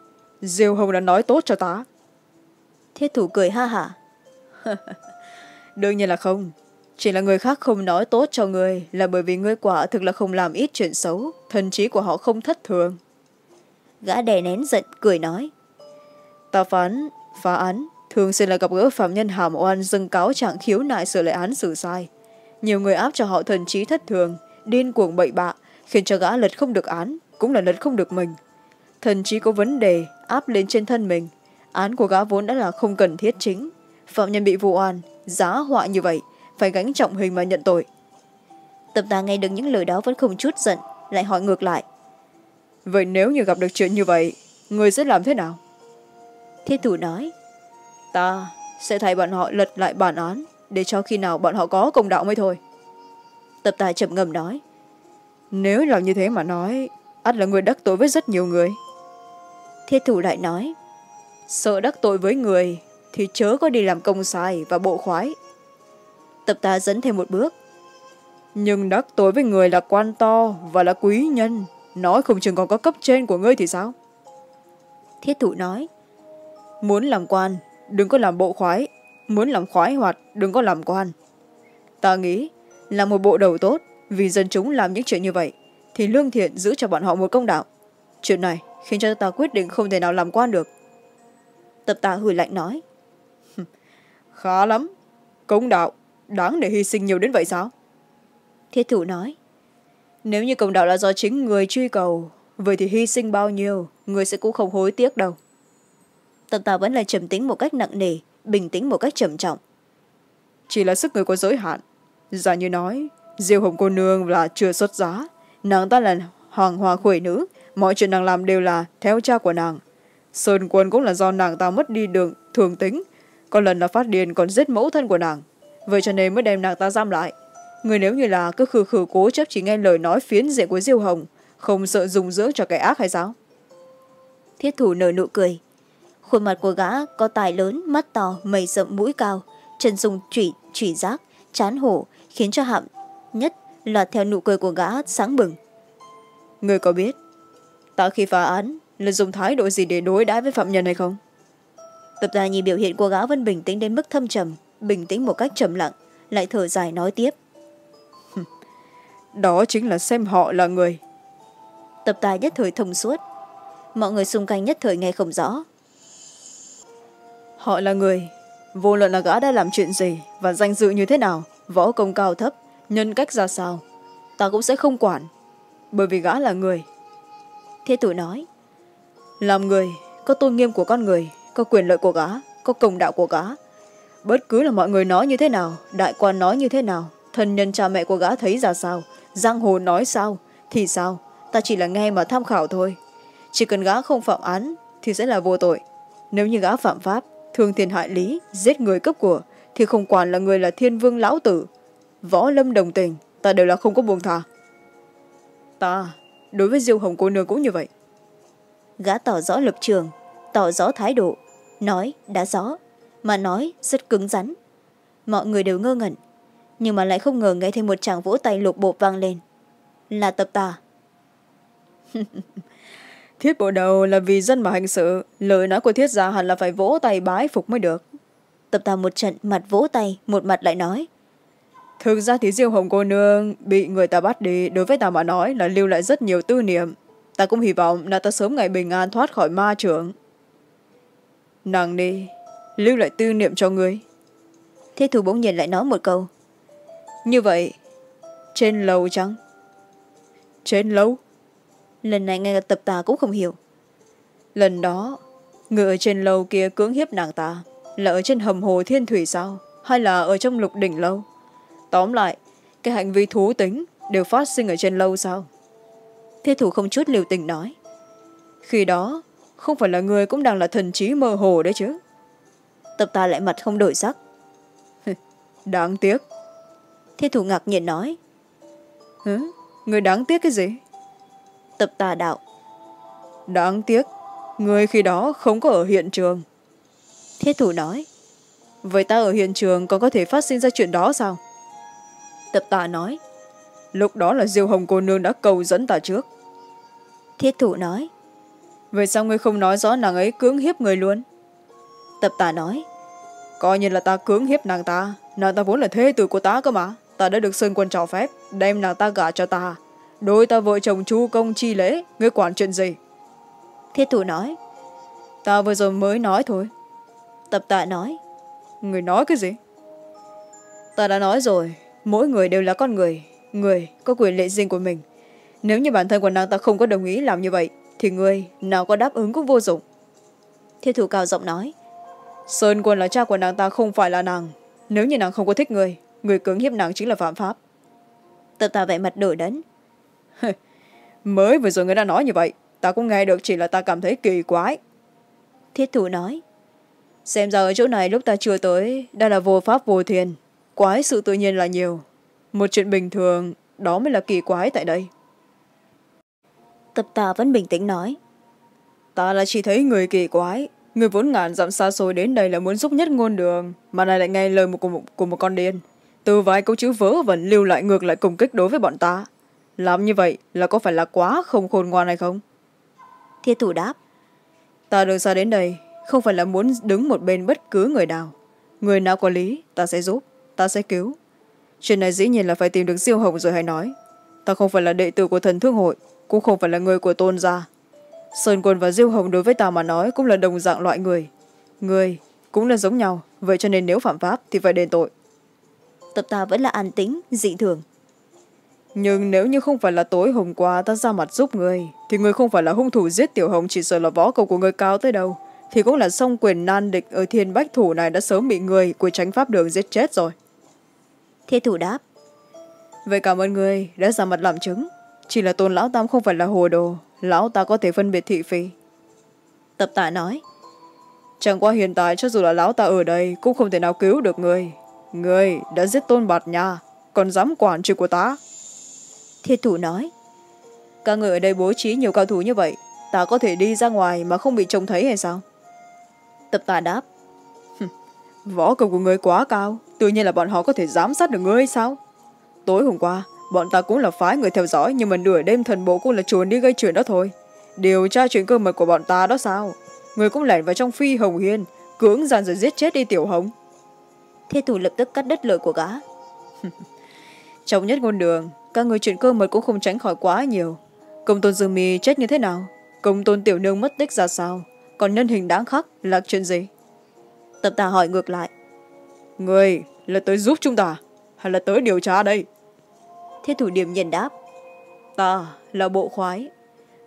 diêu hồng đã nói tốt cho ta. Thiết thủ cười ha hả? Đương nhiên là không. Chỉ là người khác không nói tốt cho người là bởi vì ngươi quả thực là không làm ít chuyện xấu thần trí của họ không thất thường. Gã đè nén giận cười nói. Ta phán phá án thường xuyên là gặp gỡ phạm nhân hàm oan dâng cáo trạng khiếu nại sửa lại án xử sai. Nhiều người áp cho họ thần trí thất thường điên cuồng bậy bạ khiến cho gã lật không được án cũng là lật không được mình thần trí có vấn đề, áp lên trên thân mình. Án của gã vốn đã là không cần thiết chính. Phạm nhân bị vụ oan, giá họa như vậy, phải gánh trọng hình mà nhận tội. Tập tà nghe được những lời đó vẫn không chút giận, lại hỏi ngược lại. Vậy nếu như gặp được chuyện như vậy, người sẽ làm thế nào? Thiết thủ nói, ta sẽ thay bọn họ lật lại bản án, để cho khi nào bọn họ có công đạo mới thôi. Tập tài trầm ngầm nói, nếu làm như thế mà nói, ắt là người đắc tội với rất nhiều người thiết thủ lại nói, sợ đắc tội với người thì chớ có đi làm công sai và bộ khoái. Tập ta dẫn thêm một bước, nhưng đắc tội với người là quan to và là quý nhân, nói không chừng còn có cấp trên của ngươi thì sao? Thiết thủ nói, muốn làm quan, đừng có làm bộ khoái, muốn làm khoái hoạt, đừng có làm quan. Ta nghĩ là một bộ đầu tốt, vì dân chúng làm những chuyện như vậy thì lương thiện giữ cho bọn họ một công đạo chuyện này khiến cho ta quyết định không thể nào làm quan được. Tập tạ hủy lạnh nói. Khá lắm. Công đạo đáng để hy sinh nhiều đến vậy sao? Thiết thủ nói. Nếu như công đạo là do chính người truy cầu vậy thì hy sinh bao nhiêu người sẽ cũng không hối tiếc đâu. Tập tạ vẫn là trầm tính một cách nặng nề bình tĩnh một cách trầm trọng. Chỉ là sức người có giới hạn. Giả như nói diêu hồng cô nương là chưa xuất giá nàng ta là hoàng hoa khuể nữ mọi chuyện nàng làm đều là theo cha của nàng. Sơn quân cũng là do nàng ta mất đi đường thường tính có lần là phát điên còn giết mẫu thân của nàng. Vậy cho nên mới đem nàng ta giam lại. Người nếu như là cứ khử khử cố chấp chỉ nghe lời nói phiến diện của diêu hồng không sợ dùng dưỡng cho kẻ ác hay sao? Thiết thủ nở nụ cười. Khuôn mặt của gã có tài lớn mắt to mày rậm mũi cao chân dùng trụy trụy giác chán hổ khiến cho hạm nhất là theo nụ cười của gã sáng bừng. Người có biết ta khi phá án là dùng thái độ gì để đối đãi với phạm nhân hay không? Tập gia nhìn biểu hiện của gã vẫn bình tĩnh đến mức thâm trầm bình tĩnh một cách trầm lặng lại thở dài nói tiếp. Đó chính là xem họ là người. Tập tài nhất thời thông suốt. Mọi người xung quanh nhất thời nghe không rõ. Họ là người vô luận là gã đã làm chuyện gì và danh dự như thế nào võ công cao thấp nhân cách ra sao ta cũng sẽ không quản bởi vì gã là người thế tử nói, làm người, có tôn nghiêm của con người, có quyền lợi của gã, có công đạo của gã. Bất cứ là mọi người nói như thế nào, đại quan nói như thế nào, thân nhân cha mẹ của gã thấy ra sao, giang hồ nói sao, thì sao, ta chỉ là nghe mà tham khảo thôi. Chỉ cần gã không phạm án, thì sẽ là vô tội. Nếu như gã phạm pháp thương thiên hại lý, giết người cấp của, thì không quản là người là thiên vương lão tử. Võ lâm đồng tình, ta đều là không có buông thà ta đối với diêu hồng cô nương cũng như vậy. Gã tỏ rõ lập trường tỏ rõ thái độ nói đã rõ. Mà nói rất cứng rắn. Mọi người đều ngơ ngẩn nhưng mà lại không ngờ nghe thêm một chàng vỗ tay lục bộp vang lên. Là tập tà. Thiết bộ đầu là vì dân mà hành sự lời nói của thiết gia hẳn là phải vỗ tay bái phục mới được. Tập tà một trận mặt vỗ tay một mặt lại nói thực ra thì diêu hồng cô nương bị người ta bắt đi đối với ta mà nói là lưu lại rất nhiều tư niệm. Ta cũng hy vọng là ta sớm ngày bình an thoát khỏi ma trưởng. Nàng đi lưu lại tư niệm cho ngươi. Thế thủ bỗng nhiên lại nói một câu. Như vậy trên lầu chăng? Trên lầu. Lần này ngay tập tà cũng không hiểu. Lần đó người ở trên lầu kia cưỡng hiếp nàng ta là ở trên hầm hồ thiên thủy sao? Hay là ở trong lục đỉnh lâu tóm lại, cái hành vi thú tính đều phát sinh ở trên lâu sao? Thế thủ không chút liều tình nói. Khi đó, không phải là người cũng đang là thần trí mơ hồ đấy chứ. Tập ta lại mặt không đổi sắc. Đáng tiếc. Thế thủ ngạc nhiên nói. Hứ? người đáng tiếc cái gì? Tập tà đạo. Đáng tiếc, người khi đó không có ở hiện trường. Thiết thủ nói. Vậy ta ở hiện trường còn có thể phát sinh ra chuyện đó sao? Tập tà nói lúc đó là diêu hồng cô nương đã cầu dẫn ta trước. Thiết thủ nói vậy sao ngươi không nói rõ nàng ấy cưỡng hiếp người luôn? Tập tà nói coi như là ta cưỡng hiếp nàng ta nàng ta vốn là thế tử của ta cơ mà. Ta đã được sơn quân cho phép đem nàng ta gả cho ta. Đôi ta vợ chồng chu công chi lễ ngươi quản chuyện gì? Thiết thủ nói ta vừa rồi mới nói thôi. Tập tạ nói người nói cái gì? Ta đã nói rồi mỗi người đều là con người. Người có quyền lệ riêng của mình. Nếu như bản thân của nàng ta không có đồng ý làm như vậy thì người nào có đáp ứng cũng vô dụng. Thiết thủ cao giọng nói. Sơn quân là cha của nàng ta không phải là nàng. Nếu như nàng không có thích người người cưỡng hiếp nàng chính là phạm pháp. Tập tạ vẻ mặt đổi đấn mới vừa rồi người đã nói như vậy ta cũng nghe được chỉ là ta cảm thấy kỳ quái. Thiết thủ nói. Xem ra ở chỗ này lúc ta chưa tới đã là vô pháp vô thiên quái sự tự nhiên là nhiều. Một chuyện bình thường đó mới là kỳ quái tại đây. Tập tà vẫn bình tĩnh nói. Ta là chỉ thấy người kỳ quái người vốn ngàn dặm xa xôi đến đây là muốn giúp nhất ngôn đường mà này lại nghe lời một, của, một, của một con điên. Từ vài câu chữ vớ vẩn lưu lại ngược lại cùng kích đối với bọn ta. Làm như vậy là có phải là quá không khôn ngoan hay không? Thiết thủ đáp. Ta được xa đến đây không phải là muốn đứng một bên bất cứ người nào. Người nào có lý ta sẽ giúp ta sẽ cứu. Chuyện này dĩ nhiên là phải tìm được diêu hồng rồi hay nói. Ta không phải là đệ tử của thần thương hội cũng không phải là người của tôn gia. Sơn quân và diêu hồng đối với ta mà nói cũng là đồng dạng loại người. Người cũng là giống nhau vậy cho nên nếu phạm pháp thì phải đền tội. Tập ta vẫn là an tĩnh dị thường. Nhưng nếu như không phải là tối hôm qua ta ra mặt giúp người thì người không phải là hung thủ giết tiểu hồng chỉ sợ là võ công của người cao tới đâu. Thì cũng là song quyền nan địch ở thiên bách thủ này đã sớm bị người của tránh pháp đường giết chết rồi thiết thủ đáp. Vậy cảm ơn người đã ra mặt làm chứng. Chỉ là tôn lão tam không phải là hồ đồ. Lão ta có thể phân biệt thị phi. Tập tạ nói. Chẳng qua hiện tại cho dù là lão ta ở đây cũng không thể nào cứu được người. Người đã giết tôn bạt nha còn dám quản chuyện của ta? Thiết thủ nói. Các người ở đây bố trí nhiều cao thủ như vậy ta có thể đi ra ngoài mà không bị trông thấy hay sao? Tập tạ đáp. Võ công của người quá cao tự nhiên là bọn họ có thể giám sát được ngươi sao? Tối hôm qua bọn ta cũng là phái người theo dõi nhưng mà nửa đêm thần bộ cũng là chuồn đi gây chuyện đó thôi. Điều tra chuyện cơ mật của bọn ta đó sao? Người cũng lẻn vào trong phi hồng hiên cưỡng gian rồi giết chết đi tiểu hồng. Thiết thủ lập tức cắt đứt lời của gã. Trong nhất ngôn đường các người chuyện cơ mật cũng không tránh khỏi quá nhiều. Công tôn dương mi chết như thế nào? Công tôn tiểu nương mất tích ra sao? Còn nhân hình đáng khắc là chuyện gì? Tập tà hỏi ngược lại. Người là tới giúp chúng ta hay là tới điều tra đây? Thiết thủ điểm nhận đáp ta là bộ khoái.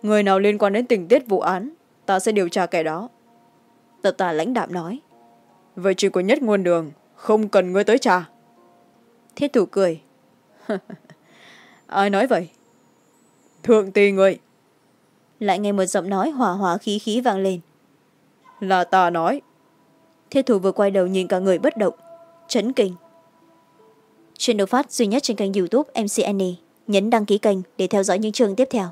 Người nào liên quan đến tình tiết vụ án ta sẽ điều tra kẻ đó. Tập tà lãnh đạm nói vậy chuyện của nhất nguồn đường không cần ngươi tới trà thiết thủ cười. ai nói vậy? Thượng tỳ người. Lại nghe một giọng nói hỏa hỏa khí khí vang lên. Là ta nói. Thiết thủ vừa quay đầu nhìn cả người bất động chấn kinh. Chuyện được phát duy nhất trên kênh youtube mcn nhấn đăng ký kênh để theo dõi những chương tiếp theo.